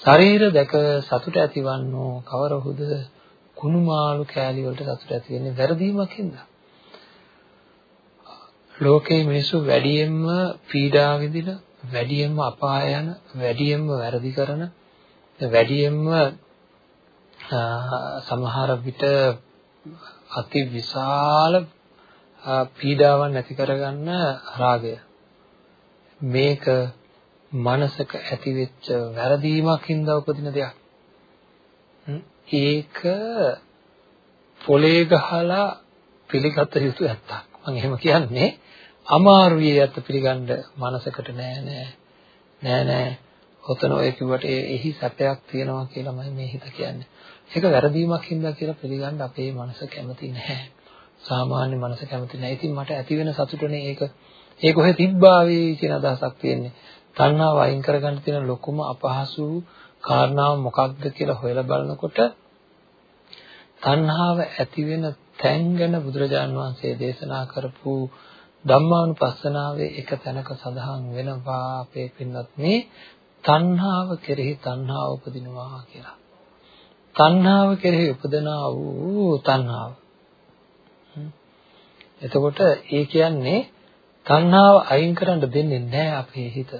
ශරීර දැක සතුට ඇතිවන්නෝ කවරහුද කුණුමාළු කෑලි වලට සතුට ඇති වෙන්නේ වැරදීමක් හින්දා ලෝකේ මිනිස්සු වැඩියෙන්ම පීඩා විඳින වැඩියෙන්ම අපාය යන වැඩියෙන්ම වැරදි කරන වැඩියෙන්ම සමහර විට අති විශාල පීඩාවන් ඇති කරගන්න රාගය මේක මනසක ඇතිවෙච්ච වැරදීමක් හින්දා උපදින දෙයක්. ඒක පොලේ ගහලා පිළිගත යුතු ඇත්තක්. මම එහෙම කියන්නේ අමාරුයි ඇත්ත පිළිගන්න මනසකට නෑ නෑ නෑ නෑ ඔතන ඔය කිව්වට එහි සැපයක් තියෙනවා කියලා මම මේ හිත කියන්නේ. ඒක වැරදීමක් හින්දා කියලා පිළිගන්න අපේ මනස කැමති නැහැ. සාමාන්‍ය මනස කැමති නැහැ. ඉතින් මට ඇති වෙන සතුටනේ ඒක. ඒක කොහෙ තිබ්බාවේ කියන අදහසක් තියෙන්නේ. තණ්හාව අයින් කරගන්න තියෙන ලොකුම අපහසු කාරණාව මොකක්ද කියලා හොයලා බලනකොට තණ්හාව ඇති වෙන තැන් ගැන බුදුරජාණන් වහන්සේ දේශනා කරපු ධම්මානුපස්සනාවේ එක තැනක සඳහන් වෙනවා අපේ පින්වත්නි තණ්හාව කෙරෙහි තණ්හාව උපදිනවා කියලා. තණ්හාව කෙරෙහි උපදනා වූ තණ්හාව. එතකොට ඒ කියන්නේ තණ්හාව අයින් කරන්න දෙන්නේ නැහැ අපේ හිත.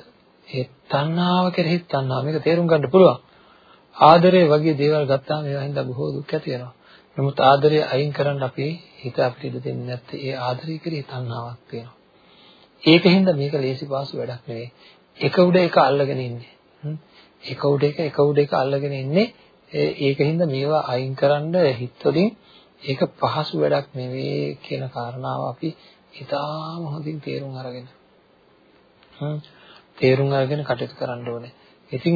ඒ තණ්හාව කෙරෙහි තණ්හාව මේක තේරුම් ගන්න පුළුවන්. ආදරය වගේ දේවල් ගත්තාම ඒවා හින්දා බොහෝ දුක් ඇති වෙනවා. නමුත් ආදරය අයින් කරන්න අපි හිත අපිට ඉඩ දෙන්නේ නැත්තේ ඒ ආදරය කෙරෙහි තණ්හාවක් තියෙනවා. ඒකින්ද මේක ලේසි පාසු වැඩක් නෙවෙයි. එක උඩ එක අල්ලගෙන ඉන්නේ. එක උඩ එක එක උඩ එක අල්ලගෙන ඉන්නේ. ඒකින්ද මේවා අයින් කරන්න හිතවලින් ඒක පහසු වැඩක් නෙවෙයි කියන කාරණාව අපි ඉතාම හොඳින් තේරුම් අරගෙන. හ්ම් තේරුම් අරගෙන කටයුතු කරන්න ඕනේ. ඉතින්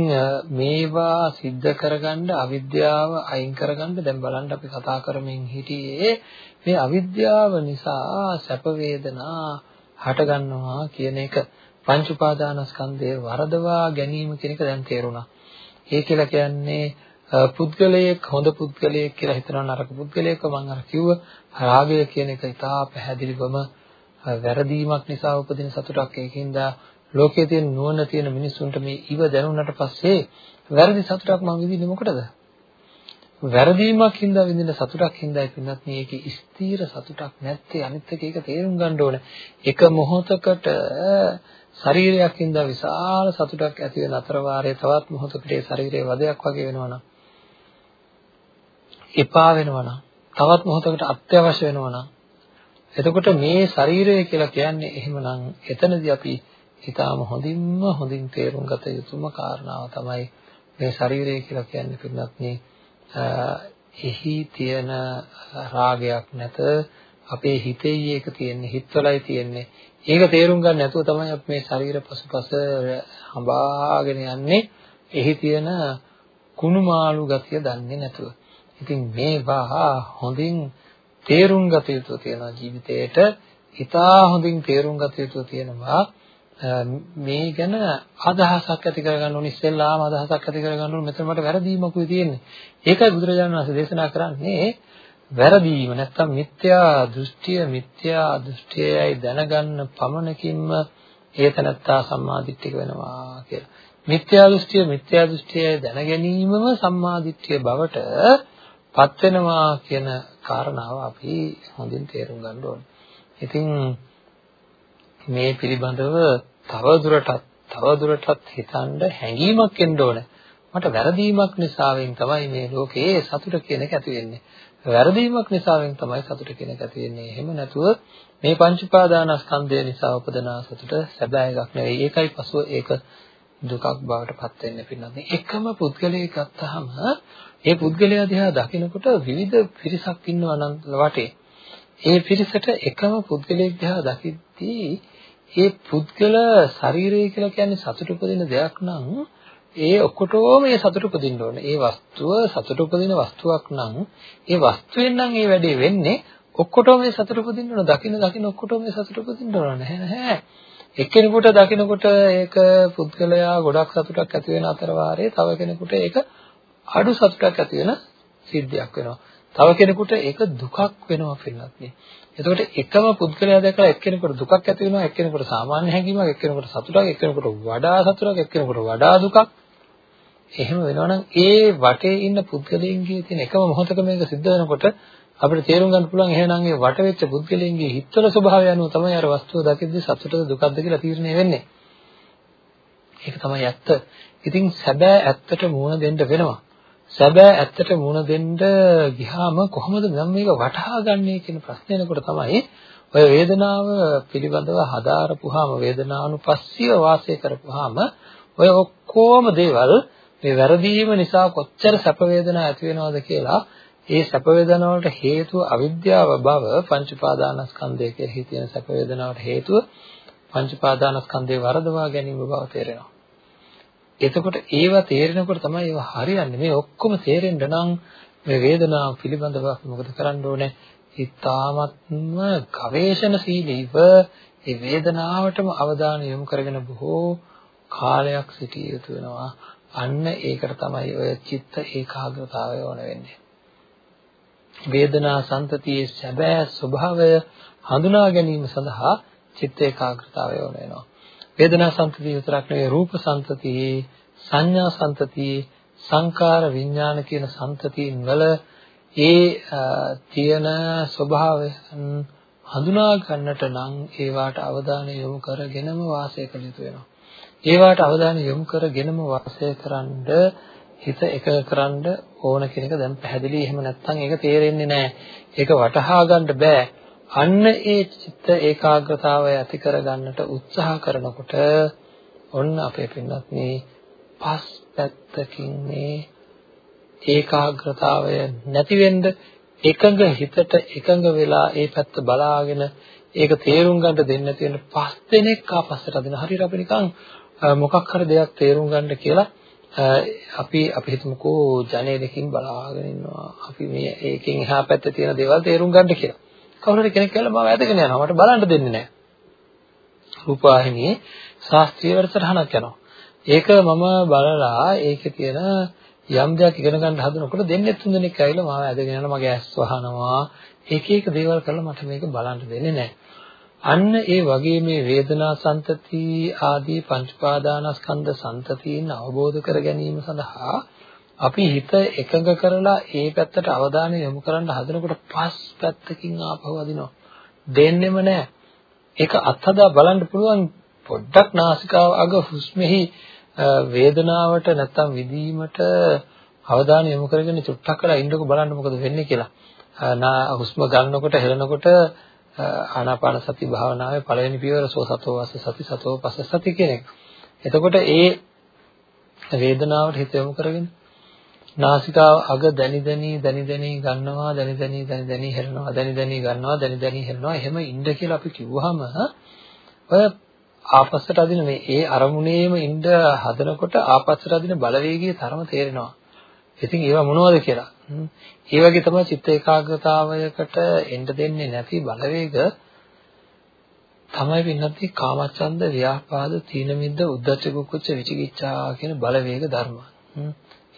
මේවා सिद्ध කරගන්න අවිද්‍යාව අයින් කරගන්න දැන් බලන්න අපි කතා කරමින් හිටියේ මේ අවිද්‍යාව නිසා සැප වේදනා හට ගන්නවා කියන එක පංච උපාදානස්කන්ධයේ වරදවා ගැනීම කියන එක දැන් තේරුණා. ඒ කියලා කියන්නේ පුද්ගලයෙක් හොඳ පුද්ගලයෙක් කියලා හිතනවා නරක පුද්ගලයෙක් මම අර කිව්ව රාගය කියන එක ඉතා පැහැදිලිවම වැරදීමක් නිසා උපදින සතුටක් ඒකින්දා ලෝකයේ තියෙන නුවණ තියෙන මිනිස්සුන්ට මේ ඉව දැනුණාට පස්සේ වැරදි සතුටක් මම විඳින්නේ මොකටද? වැරදීමක් හින්දා විඳින සතුටක් හින්දායි පින්නත් මේකේ ස්ථීර සතුටක් නැත්තේ අනිත් එක ඒක තේරුම් ගන්න ඕන. එක මොහොතකට ශරීරයක් හින්දා විශාල සතුටක් ඇති වෙන අතර වාරයේ තවත් මොහොතකට ඒ ශරීරයේ වදයක් වගේ වෙනවනම් එපා වෙනවනම් තවත් මොහොතකට අත්‍යවශ්‍ය වෙනවනම් එතකොට මේ ශරීරය කියලා කියන්නේ එහෙමනම් එතනදී අපි ඊටාම හොඳින්ම හොඳින් තේරුම් ගත යුතුම කාරණාව තමයි මේ ශරීරය කියලා කියන්නේ පින්නත්නි එහි තියෙන රාගයක් නැත. අපේ හිතේ ඒක තියෙන්නේ හිතවලයි තියෙන්නේ. ඒක තේරුම් ගන්න නැතුව තමයි අපි මේ ශරීර පසුපස හඹාගෙන යන්නේ. එහි තියෙන කුණු මාළු ගතිය දන්නේ නැතුව. ඉතින් මේවා හොඳින් තේරුම් ගත යුතු තියෙනවා ජීවිතේට. ඉතා හොඳින් තේරුම් ගත යුතු තියෙනවා මේ ගැන අදහසක් ඇති කරගන්න ඕනේ ඉස්සෙල්ලාම අදහසක් ඇති කරගන්න ඕනේ මෙතන මට වැරදීමකුයි තියෙන්නේ ඒකයි බුදුරජාණන් වහන්සේ දේශනා කරන්නේ වැරදීම නැත්තම් මිත්‍යා දෘෂ්ටිය මිත්‍යා දෘෂ්ටියයි දැනගන්න පමණකින්ම ඒතනත්තා සම්මාදිට්ඨික වෙනවා කියලා. මිත්‍යා දෘෂ්ටිය මිත්‍යා දෘෂ්ටියයි දැන ගැනීමම සම්මාදිට්ඨිය බවට පත් වෙනවා කියන කාරණාව අපි හොඳින් තේරුම් ගන්න ඕනේ. ඉතින් මේ පිළිබඳව තව දුරටත් තව දුරටත් හිතන්න හැඟීමක් එන්න ඕනේ. මට වැරදීමක් නිසාවෙන් තමයි මේ ලෝකයේ සතුට කියන එක ඇති වෙන්නේ. වැරදීමක් නිසාවෙන් තමයි සතුට කියන එක ඇති වෙන්නේ. එහෙම නැතුව මේ පංච උපාදානස්කන්ධය නිසා උපදන සතුට සැබෑ එකක් නෙවෙයි. ඒකයි පසුව ඒක දුකක් බවට පත් වෙන්නේ පින්නත්. එකම පුද්ගලයෙක් ගත්තාම ඒ පුද්ගලයා දිහා දකිනකොට විවිධ පිරිසක් ඉන්නවා නම් වටේ. ඒ පිරිසට එකම පුද්ගලයෙක් දිහා දකිද්දී ඒ පුද්ගල ශරීරය කියලා කියන්නේ සතුට උපදින දෙයක් නම් ඒ ඔක්කොටම මේ සතුට උපදින්න ඕනේ. ඒ වස්තුව සතුට උපදින වස්තුවක් නම් ඒ වස්තුවෙන් නම් ඒ වැඩේ වෙන්නේ ඔක්කොටම මේ සතුට උපදින්න ඕන. දකින්න දකින්න ඔක්කොටම මේ සතුට උපදින්න ඕන නැහැ නැහැ. එක්කෙනෙකුට දකින්නකොට ඒක පුද්ගලයා ගොඩක් සතුටක් ඇති වෙන අතර වාරේ තව කෙනෙකුට ඒක අඩු සතුටක් ඇති වෙන සිද්ධියක් වෙනවා. තව කෙනෙකුට ඒක දුකක් වෙනවා පින්නත් නේ. එතකොට එකම පුද්ගලයා දැකලා එක්කෙනෙකුට දුකක් ඇති වෙනවා එක්කෙනෙකුට සාමාන්‍ය හැඟීමක් එක්කෙනෙකුට සතුටක් එක්කෙනෙකුට වඩා සතුටක් එක්කෙනෙකුට වඩා දුකක් එහෙම වෙනවනම් ඒ වටේ ඉන්න පුද්ගලයන්ගේ තියෙන එකම මොහොතක මේක සිද්ධ වෙනකොට අපිට තේරුම් ගන්න පුළුවන් එහෙනම් ඒ වට වෙච්ච පුද්ගලයන්ගේ හිතවල ස්වභාවය අනුව තමයි අර වස්තුව දකිද්දී සතුටද දුකද කියලා තීරණය වෙන්නේ. ඒක තමයි ඇත්ත. ඉතින් සැබෑ ඇත්තට මුහුණ දෙන්න වෙනවා. සැබෑ ඇත්තට මුහුණ දෙන්න ගියාම කොහොමද මම මේක වටහා ගන්නේ කියන ප්‍රශ්නේ එනකොට තමයි ඔය වේදනාව පිළිබඳව හදාරපුවාම වේදනානුපස්සීව වාසය කරපුවාම ඔය ඔක්කොම දේවල් මේ වැරදීම නිසා කොච්චර සැප වේදනා ඇති වෙනවද කියලා ඒ සැප වේදනා වලට හේතුව අවිද්‍යාව බව පංච පාදානස්කන්ධය කියලා තියෙන සැප වේදනාවට හේතුව පංච පාදානස්කන්ධේ වරදවා ගැනීම බව තේරෙනවා. එතකොට ඒවා තේරෙනකොට තමයි ඒවා හරියන්නේ. මේ ඔක්කොම තේරෙන්න නම් මේ වේදනාව පිළිබඳව මොකද කරන්න ඕනේ? ඊ타මත්ම ගවේෂණශීලීව ඒ වේදනාවටම අවධානය යොමු කරගෙන බොහෝ කාලයක් සිටිය යුතු වෙනවා. අන්න ඒකට තමයි ඔය චිත්ත ඒකාග්‍රතාවය ඕන වෙන්නේ. වේදනා සංතතියේ සැබෑ ස්වභාවය හඳුනා ගැනීම සඳහා චිත්ත ඒකාග්‍රතාවය ඕන වෙනවා. වේදනා සංතතිය විතරක් නෙවෙයි රූප සංතතියේ සංඥා සංතතියේ සංකාර විඥාන කියන සංතතියින් වල ඒ තියෙන ස්වභාවය හඳුනා ගන්නට නම් ඒවාට අවධානය යොමු කරගෙනම වාසය කළ යුතු වෙනවා. ඒවාට අවධානය යොමු කරගෙනම වාසය කරන්ඩ හිත එකඟ කරන්න ඕන කියන එක දැන් පැහැදිලි. එහෙම නැත්නම් ඒක තේරෙන්නේ නැහැ. ඒක වටහා ගන්න බෑ. අන්න ඒ චිත්ත ඒකාග්‍රතාවය ඇති කරගන්නට උත්සාහ කරනකොට ඔන්න අපේ පින්නත් මේ පස් පැත්තකින් මේ ඒකාග්‍රතාවය නැති වෙන්න එකඟ හිතට එකඟ වෙලා ඒ පැත්ත බලාගෙන ඒක තේරුම් ගන්න දෙන්න තියෙන පස් දෙනෙක් ආපස්සට අදින හරියට අපි නිකන් මොකක් හරි දෙයක් තේරුම් ගන්න කියලා අපි අපි හිතමුකෝ ජනේලකින් බලාගෙන ඉන්නවා. අපි මේ ඒකෙන් එහා පැත්තේ තියෙන දේවල් තේරුම් ගන්න කියලා. කවුරු හරි කෙනෙක් කියලා මම ඇදගෙන යනවා. මට බලන්න දෙන්නේ නැහැ. රූපවාහිනියේ ශාස්ත්‍රීය වැඩසටහනක් යනවා. ඒක මම බලලා ඒකේ තියෙන යම් දෙයක් ඉගෙන ගන්න හදනකොට දෙන්නේ තුන් දෙනෙක් ඇවිල්ලා මාව ඇදගෙන යනවා මගේ ඇස් වහනවා එක එක දේවල් කරලා මට මේක බලන්න දෙන්නේ නැහැ. අන්න ඒ වගේ මේ වේදනා සංතති ආදී පංච පාදානස්කන්ධ සංතතියින් අවබෝධ කර ගැනීම සඳහා අපි හිත එකඟ කරලා ඒ පැත්තට අවධානය යොමු කරන්න හදනකොට පස් පැත්තකින් ආපහු අදිනවා. දෙන්නෙම නැහැ. ඒක අත්හදා බලන්න පුළුවන් පොඩ්ඩක් නාසිකාව අග හුස්මෙහි වේදනාවට නැත්තම් විදීමට අවධානය යොමු කරගෙන චුට්ටක් කරලා ඉන්නකො බලන්න මොකද වෙන්නේ කියලා. හුස්ම ගන්නකොට හෙලනකොට ආනාපාන සති භාවනාවේ පළවෙනි පියවර සෝ සතෝ වස්ස සති සතෝ පස්ස සති කියන එක. එතකොට ඒ වේදනාවට හිත යොමු කරගෙන නාසිකාව අග දැනි දැනි දැනි දැනි ගන්නවා දැනි දැනි දැනි දැනි හෙලනවා දැනි දැනි ගන්නවා දැනි දැනි හෙලනවා එහෙම ඉන්න කියලා අපි කිව්වහම ඔය ආපස්සට අදින මේ ඒ අරමුණේම ඉන්න හදනකොට ආපස්සට අදින බලවේගයේ තරම තේරෙනවා ඉතින් ඒවා මොනවද කියලා. ඒ වගේ තමයි චිත්ත ඒකාග්‍රතාවයකට එන්න දෙන්නේ නැති බලවේග තමයි වෙන්නත් කාමච්ඡන්ද ව්‍යාපාද තීන මිද්ද උද්ධච්ච කුච්ච විචිකිච්ඡා කියන බලවේග ධර්ම.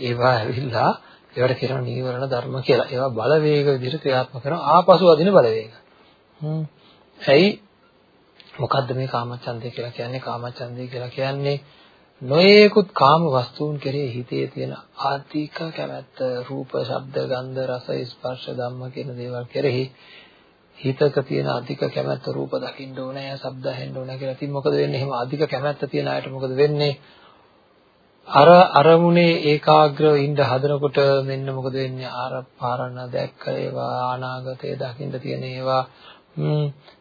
ඒවා ඇවිල්ලා ඒවට කියනවා නීවරණ ධර්ම කියලා. ඒවා බලවේග විදිහට ක්‍රියාත්මක කරන ආපසු අදින බලවේග. හ්ම්. ඇයි මොකද්ද මේ කාමච්ඡන්දය කියලා කියන්නේ? කාමච්ඡන්දය කියලා කියන්නේ නොයේකුත් කාම වස්තුන් කෙරෙහි හිතේ තියෙන ආධික කැමැත්ත, රූප, ශබ්ද, ගන්ධ, රස, ස්පර්ශ, ධම්ම කියන දේවල් කෙරෙහි හිතක තියෙන අධික කැමැත්ත රූප දකින්න ඕනේ, ශබ්ද ඇහෙන්න ඕනේ කියලා. ඉතින් මොකද වෙන්නේ? එහෙම අධික කැමැත්ත තියෙන අයට මොකද වෙන්නේ? අර අරමුණේ ඒකාග්‍රව ඉඳ හදනකොට මෙන්න මොකද වෙන්නේ? ආර පාරණ දැක්ක ඒවා අනාගතයේ දකින්න තියෙන ඒවා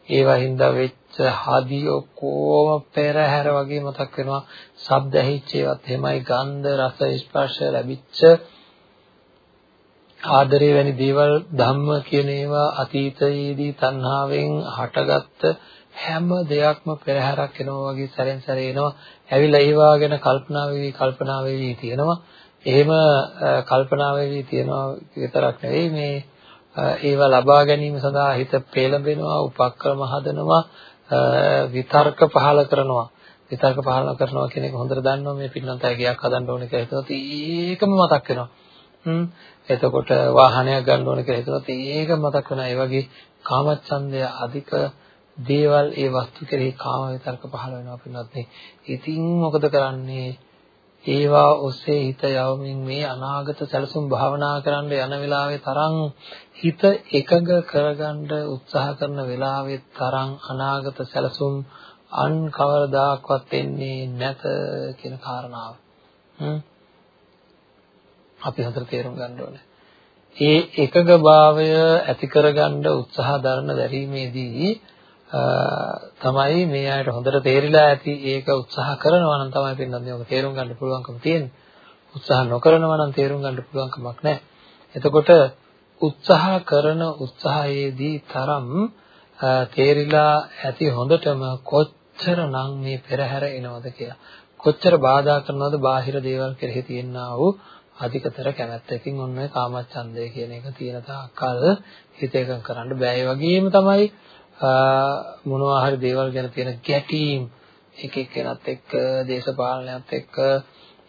ඒවා හින්දා වෙච්ච හදි ඔක්කොම පෙරහැර වගේ මතක් වෙනවා. ශබ්ද ඇහිච්ච ඒවත් එහෙමයි ගන්ධ රස ස්පර්ශ ලැබිච්ච ආදරේ වැනි දේවල් ධම්ම කියන ඒවා අතීතයේදී තණ්හාවෙන් හටගත්ත හැම දෙයක්ම පෙරහැරක් එනවා වගේ සැරෙන් සැරේ එනවා. ඇවිල්ලා ඒවා ගැන කල්පනා වෙවි කල්පනා වෙවි තියෙනවා. එහෙම කල්පනා වෙවි තියෙනවා විතරක් නෙවෙයි මේ ඒවා ලබා ගැනීම සඳහා හිත පෙළඹෙනවා, උපක්‍රම හදනවා, විතර්ක පහල කරනවා. විතර්ක පහල කරනවා කියන එක හොඳට දන්නවා මේ පින්නන්ත අයගයක් හදන්න ඕනේ කියලා හිතනොත් ඒකම මතක් වෙනවා. හ්ම් එතකොට වාහනයක් ගන්න ඕනේ කියලා හිතනොත් ඒකම මතක් වෙනවා. ඒ වගේ කාමච්ඡන්දය අධික දේවල් ඒ වස්තු කෙරෙහි කාම විතර්ක පහළ වෙනවා පින්නත් නේ. ඉතින් මොකද කරන්නේ? ඒවා ඔස්සේ හිත යවමින් මේ අනාගත සැලසුම් භාවනා කරන්න යන වෙලාවේ තරම් හිත එකඟ කරගන්න උත්සාහ කරන වෙලාවේ තරම් අනාගත සැලසුම් අන් කවරදාක්වත් එන්නේ නැත කියන කාරණාව. අපි හතර තේරුම් ගන්න ඕනේ. ඒ එකඟභාවය ඇති කරගන්න උත්සාහ දරන දැරීමේදී තමයි මේ අයට හොඳට තේරිලා ඇති ඒක උත්සාහ කරනවා නම් තමයි පින්නන්නේ ඔක තේරුම් ගන්න පුළුවන්කම තියෙන්නේ. උත්සාහ නොකරනවා නම් තේරුම් ගන්න පුළුවන්කමක් නැහැ. එතකොට උත්සාහ කරන උත්සාහයේදී තරම් තේරිලා ඇති හොඳටම කොච්චරනම් මේ පෙරහැර එනවද කියලා. කොච්චර බාධා කරනවද බාහිර දේවල් කෙරෙහි තියෙනා වූ අධිකතර කැමැත්තකින් ඔන්න ඔය කාමච්ඡන්දය කියන එක තියෙන තාක්කල් හිත එකඟ කරන්න බෑ. ඒ වගේම තමයි මොනවා හරි දේවල් ගැන තියෙන ගැටීම් එක එක්කෙනත් එක්ක දේශපාලනයත් එක්ක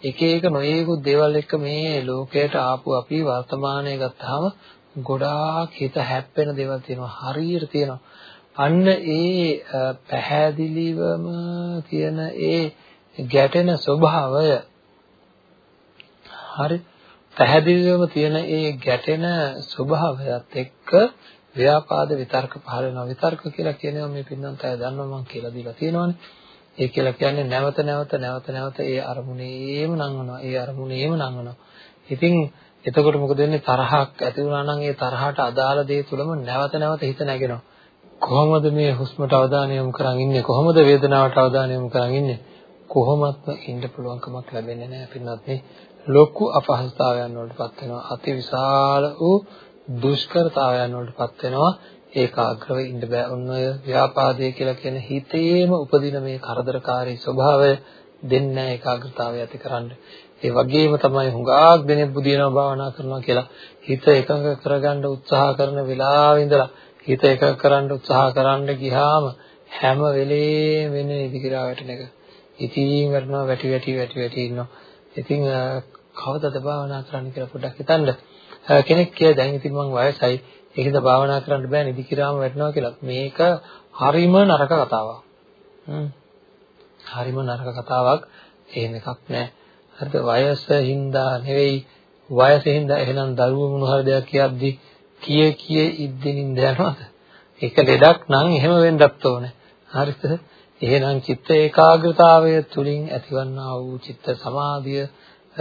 එක එක නොයේකුත් දේවල් එක්ක මේ ලෝකයට ආපු අපි වර්තමානයේ ගත්තාම ගොඩාක් හිත හැප්පෙන දේවල් තියෙනවා හරියට තියෙනවා. අන්න ඒ පැහැදිලිවම තියෙන ඒ ගැටෙන ස්වභාවය හරි පැහැදිලිවම තියෙන ඒ ගැටෙන ස්වභාවයත් එක්ක ව්‍යාපාද විතර්ක පහළ වෙනවා. විතර්ක කියලා කියනවා මේ පින්නන්ත අය දන්නවා මම කියලා දීලා තියෙනවානේ. ඒ කියලා කියන්නේ නැවත නැවත නැවත නැවත ඒ අරමුණේම නංවනවා. ඒ අරමුණේම නංවනවා. ඉතින් එතකොට මොකද වෙන්නේ තරහක් ඇති වුණා නම් ඒ තරහට අදාළ දේ තුලම නැවත නැවත හිත නැගෙනවා. කොහොමද මේ හුස්මට අවධානය යොමු කරන් ඉන්නේ? කොහොමද වේදනාවට අවධානය යොමු කරන් ඉන්නේ? කොහොමත්ම ඉන්න පුළුවන් කමක් ලැබෙන්නේ නැහැ පින්වත් මේ ලොකු අපහසුතාවයන් වලටපත් වෙනවා. අතිවිශාල වූ දුෂ්කරතාවයන් වලටපත් වෙනවා ඒකාග්‍රව ඉන්න බෑ. ඔන්න ඔය ව්‍යාපාදයේ කියලා කියන හිතේම උපදින මේ කරදරකාරී ස්වභාවය දෙන්නේ ඒකාග්‍රතාවය ඇතිකරන්න. ඒ වගේම තමයි හුඟක් දෙනෙක් බුදිනවා භාවනා කරනවා කියලා හිත එකඟ කරගන්න උත්සාහ කරන වෙලාවෙ ඉඳලා හිත එකඟ කරන්න උත්සාහ කරන්න ගියාම හැම වෙලේම වෙන්නේ ඉදිකිරා වැටෙන එක. ඉතින් වටනවා වැටි වැටි වැටි වැටි ඉන්නවා. ඉතින් කවදද භාවනා කරන්න කියලා පොඩ්ඩක් හිතන්න. කෙනෙක් කිය දැන් ඉතින් මං වයසයි ඒකද භාවනා කරන්න බෑ නිදි කිරාම වැටෙනවා කියලා. මේක හරිම නරක කතාවක්. හරිම නරක කතාවක්. එහෙම එකක් නෑ. හරිද? වයසින්දා නෙවෙයි වයසින්දා එහෙනම් දරුවෝ මොන හරි දෙයක් කියද්දි කිය කිය ඉද්දිනින් දැනනවද? ඒක ලෙඩක් නම් එහෙම වෙන්නත් ඕනේ. හරිද? එහෙනම් චිත්ත ඒකාග්‍රතාවය තුලින් ඇතිවන්නා වූ චිත්ත සමාධිය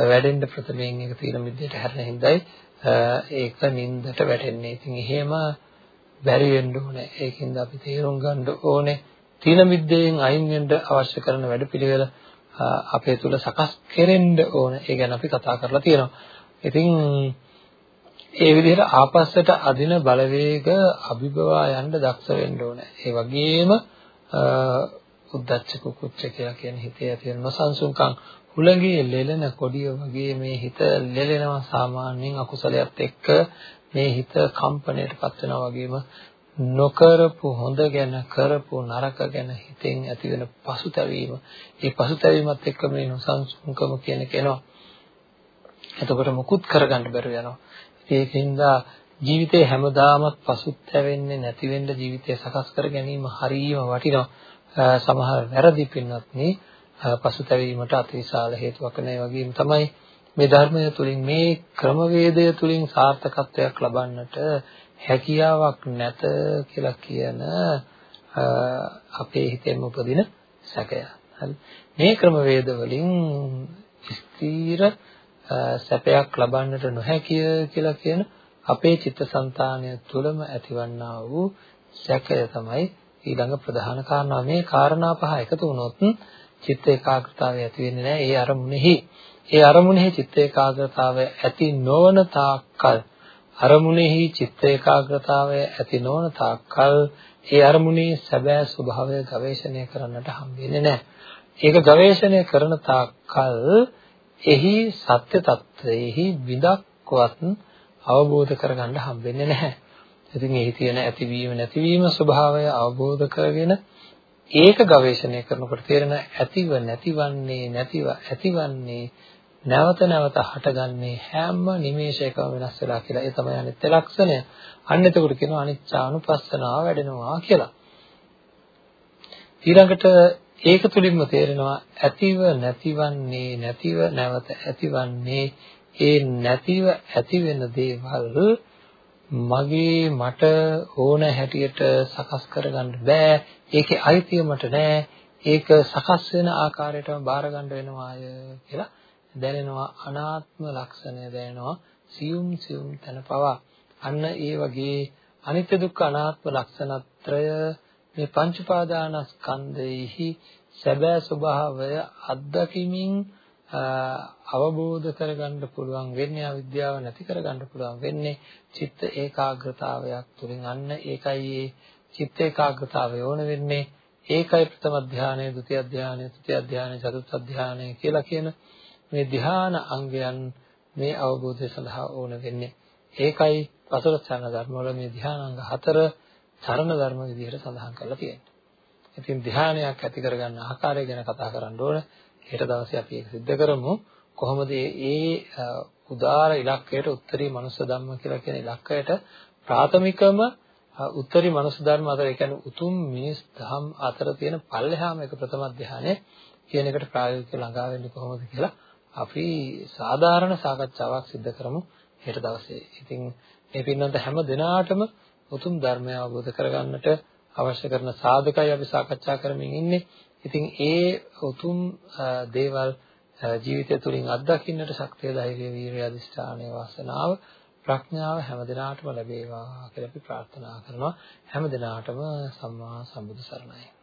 වැඩෙන්න ප්‍රථමයෙන් ඒක තීන මිද්දේට හැරෙන හිඳයි ඒක නින්දට වැටෙන්නේ. ඉතින් එහෙම බැරි වෙන්න ඕනේ. ඒකින්ද අපි තේරුම් ගන්න ඕනේ තීන මිද්දයෙන් අයින් වෙන්න අවශ්‍ය කරන වැඩපිළිවෙල අපේ තුල සකස් කෙරෙන්න ඕනේ. ඒ ගැන අපි කතා කරලා තියෙනවා. ඉතින් ඒ විදිහට ආපස්සට අදින බලවේග අභිබවා යන්න දක්ෂ වෙන්න ඕනේ. ඒ වගේම උද්දච්ච කුකුච්ච කියලා කියන හිතේ ඇති වෙන නොසන්සුන්කම් හුළඟේ ලෙලෙන කොඩිය වගේ මේ හිත ලෙලෙනවා සාමාන්‍යයෙන් අකුසලයක් එක්ක මේ හිත කම්පණයටපත් වෙනවා වගේම නොකරපු හොඳ ගැන කරපු නරක ගැන හිතෙන් ඇති වෙන පසුතැවීම. ඒ පසුතැවීමත් එක්ක මේ නොසන්සුන්කම කියන එක එනවා. එතකොට මුකුත් කරගන්න බැරුව යනවා. ඒකින්ද ජීවිතේ හැමදාමත් පසුතැවෙන්නේ නැති වෙන්න ජීවිතය සකස් කර ගැනීම හරියම වටිනවා. සමහර වැරදි පින්වත් මේ පසුතැවීමට අතිවිශාල හේතුවක් නේ වගේම තමයි මේ ධර්මය තුලින් මේ ක්‍රමවේදය තුලින් සාර්ථකත්වයක් ලබන්නට හැකියාවක් නැත කියලා කියන අපේ හිතෙන් උපදින සැකය. හරි. මේ ක්‍රමවේද වලින් ස්ථීර සැපයක් ලබන්නට නොහැකිය කියලා කියන අපේ චිත්තසංතානය තුළම ඇතිවන්නා වූ සැකය තමයි ඊළඟ ප්‍රධාන කාරණා. මේ කාරණා පහ එකතු වුණොත් චිත්ත ඒකාග්‍රතාවය ඇති වෙන්නේ නැහැ. ඒ අරමුණෙහි ඒ අරමුණෙහි චිත්ත ඒකාග්‍රතාවය ඇති නොවන තාක්කල් අරමුණෙහි චිත්ත ඒකාග්‍රතාවය ඇති නොවන තාක්කල් ඒ අරමුණේ සැබෑ ස්වභාවය ගවේෂණය කරන්නට හම්බෙන්නේ නැහැ. ඒක ගවේෂණය කරන තාක්කල් එහි සත්‍ය తත්වයේහි විදක්වත් අවබෝධ කරගන්න හම්බෙන්නේ නැහැ. ඉතින් එහි තියෙන ඇතිවීම නැතිවීම ස්වභාවය අවබෝධ කරගෙන ඒක ගවේෂණය කරනකොට තේරෙන ඇතිව නැතිවන්නේ නැතිව ඇතිවන්නේ නැවත නැවත හටගන්නේ හැම නිමේෂයකම වෙනස් වෙලා කියලා. ඒ තමයි අනිත්‍ය ලක්ෂණය. අන්න එතකොට කියනවා අනිච්චානුපස්සනාව වැඩෙනවා කියලා. ඊළඟට ඒක තුලින්ම තේරෙනවා ඇතිව නැතිවන්නේ නැතිව නැවත ඇතිවන්නේ ඒ නැතිව ඇති වෙන දේවල් මගේ මට ඕන හැටියට සකස් කරගන්න බෑ. ඒකේ අයිතිය මට නෑ. ඒක සකස් වෙන ආකාරයටම බාර ගන්න වෙනවාය කියලා දැනෙනවා. අනාත්ම ලක්ෂණය දැනෙනවා. සියුම් සියුම් තන පවා. අන්න ඒ වගේ අනිත්‍ය දුක්ඛ අනාත්ම ලක්ෂණත්‍රය මේ පංච පාදානස්කන්ධෙහි සැබෑ ස්වභාවය අත්දැකීමින් අවබෝධ කරගන්න පුළුවන් වෙන්නේ අවිද්‍යාව නැති කරගන්න පුළුවන් වෙන්නේ චිත්ත ඒකාග්‍රතාවයක් තුළින් අන්න ඒකයි ඒ චිත්ත ඒකාග්‍රතාවය ඕන වෙන්නේ ඒකයි ප්‍රථම ධානය, ဒုတိ ය ධානය, තෘතිය ධානය, චතුර්ථ ධානය කියලා කියන මේ ධ්‍යාන අංගයන් මේ අවබෝධය සඳහා ඕන වෙන්නේ. ඒකයි පසළොස්වන ධර්ම වල මේ ධ්‍යානාංග හතර චරණ ධර්ම විදිහට සඳහන් කරලා තියෙන්නේ. ඉතින් ධ්‍යානයක් ඇති කරගන්න ආකාරය ගැන කතා කරන්න ඕන. හෙට දවසේ අපි ඒක सिद्ध කරමු. කොහොමද මේ උදාර ඉලක්කයට උත්තරී මනුස්ස ධම්ම කියලා කියන ඉලක්කයට ප්‍රාථමිකම උත්තරී මනුස්ස ධර්ම අතර ඒ කියන්නේ උතුම් මිනිස් ධම් අතර තියෙන පල්ලෙහාම එක ප්‍රථම ධ්‍යානය කියන එකට ප්‍රායෝගිකව ළඟා වෙන්නේ කොහොමද කියලා අපි සාධාරණ සාකච්ඡාවක් සිදු කරමු හෙට දවසේ. ඉතින් මේ පින්නන්ත හැම දිනාටම උතුම් ධර්මය අවබෝධ කරගන්නට අවශ්‍ය කරන සාධකයි අපි සාකච්ඡා කරමින් ඉන්නේ. ඉතින් ඒ උතුම් දේවල් ජීවිතය තුළින් අත්දකින්නට ශක්තිය, ධෛර්යය, වීරිය, අධිෂ්ඨානය, වාසනාව, ප්‍රඥාව හැම දිනාටම ලැබේවා කියලා අපි ප්‍රාර්ථනා කරනවා. හැම දිනාටම සම්මා සම්බුදු සරණයි.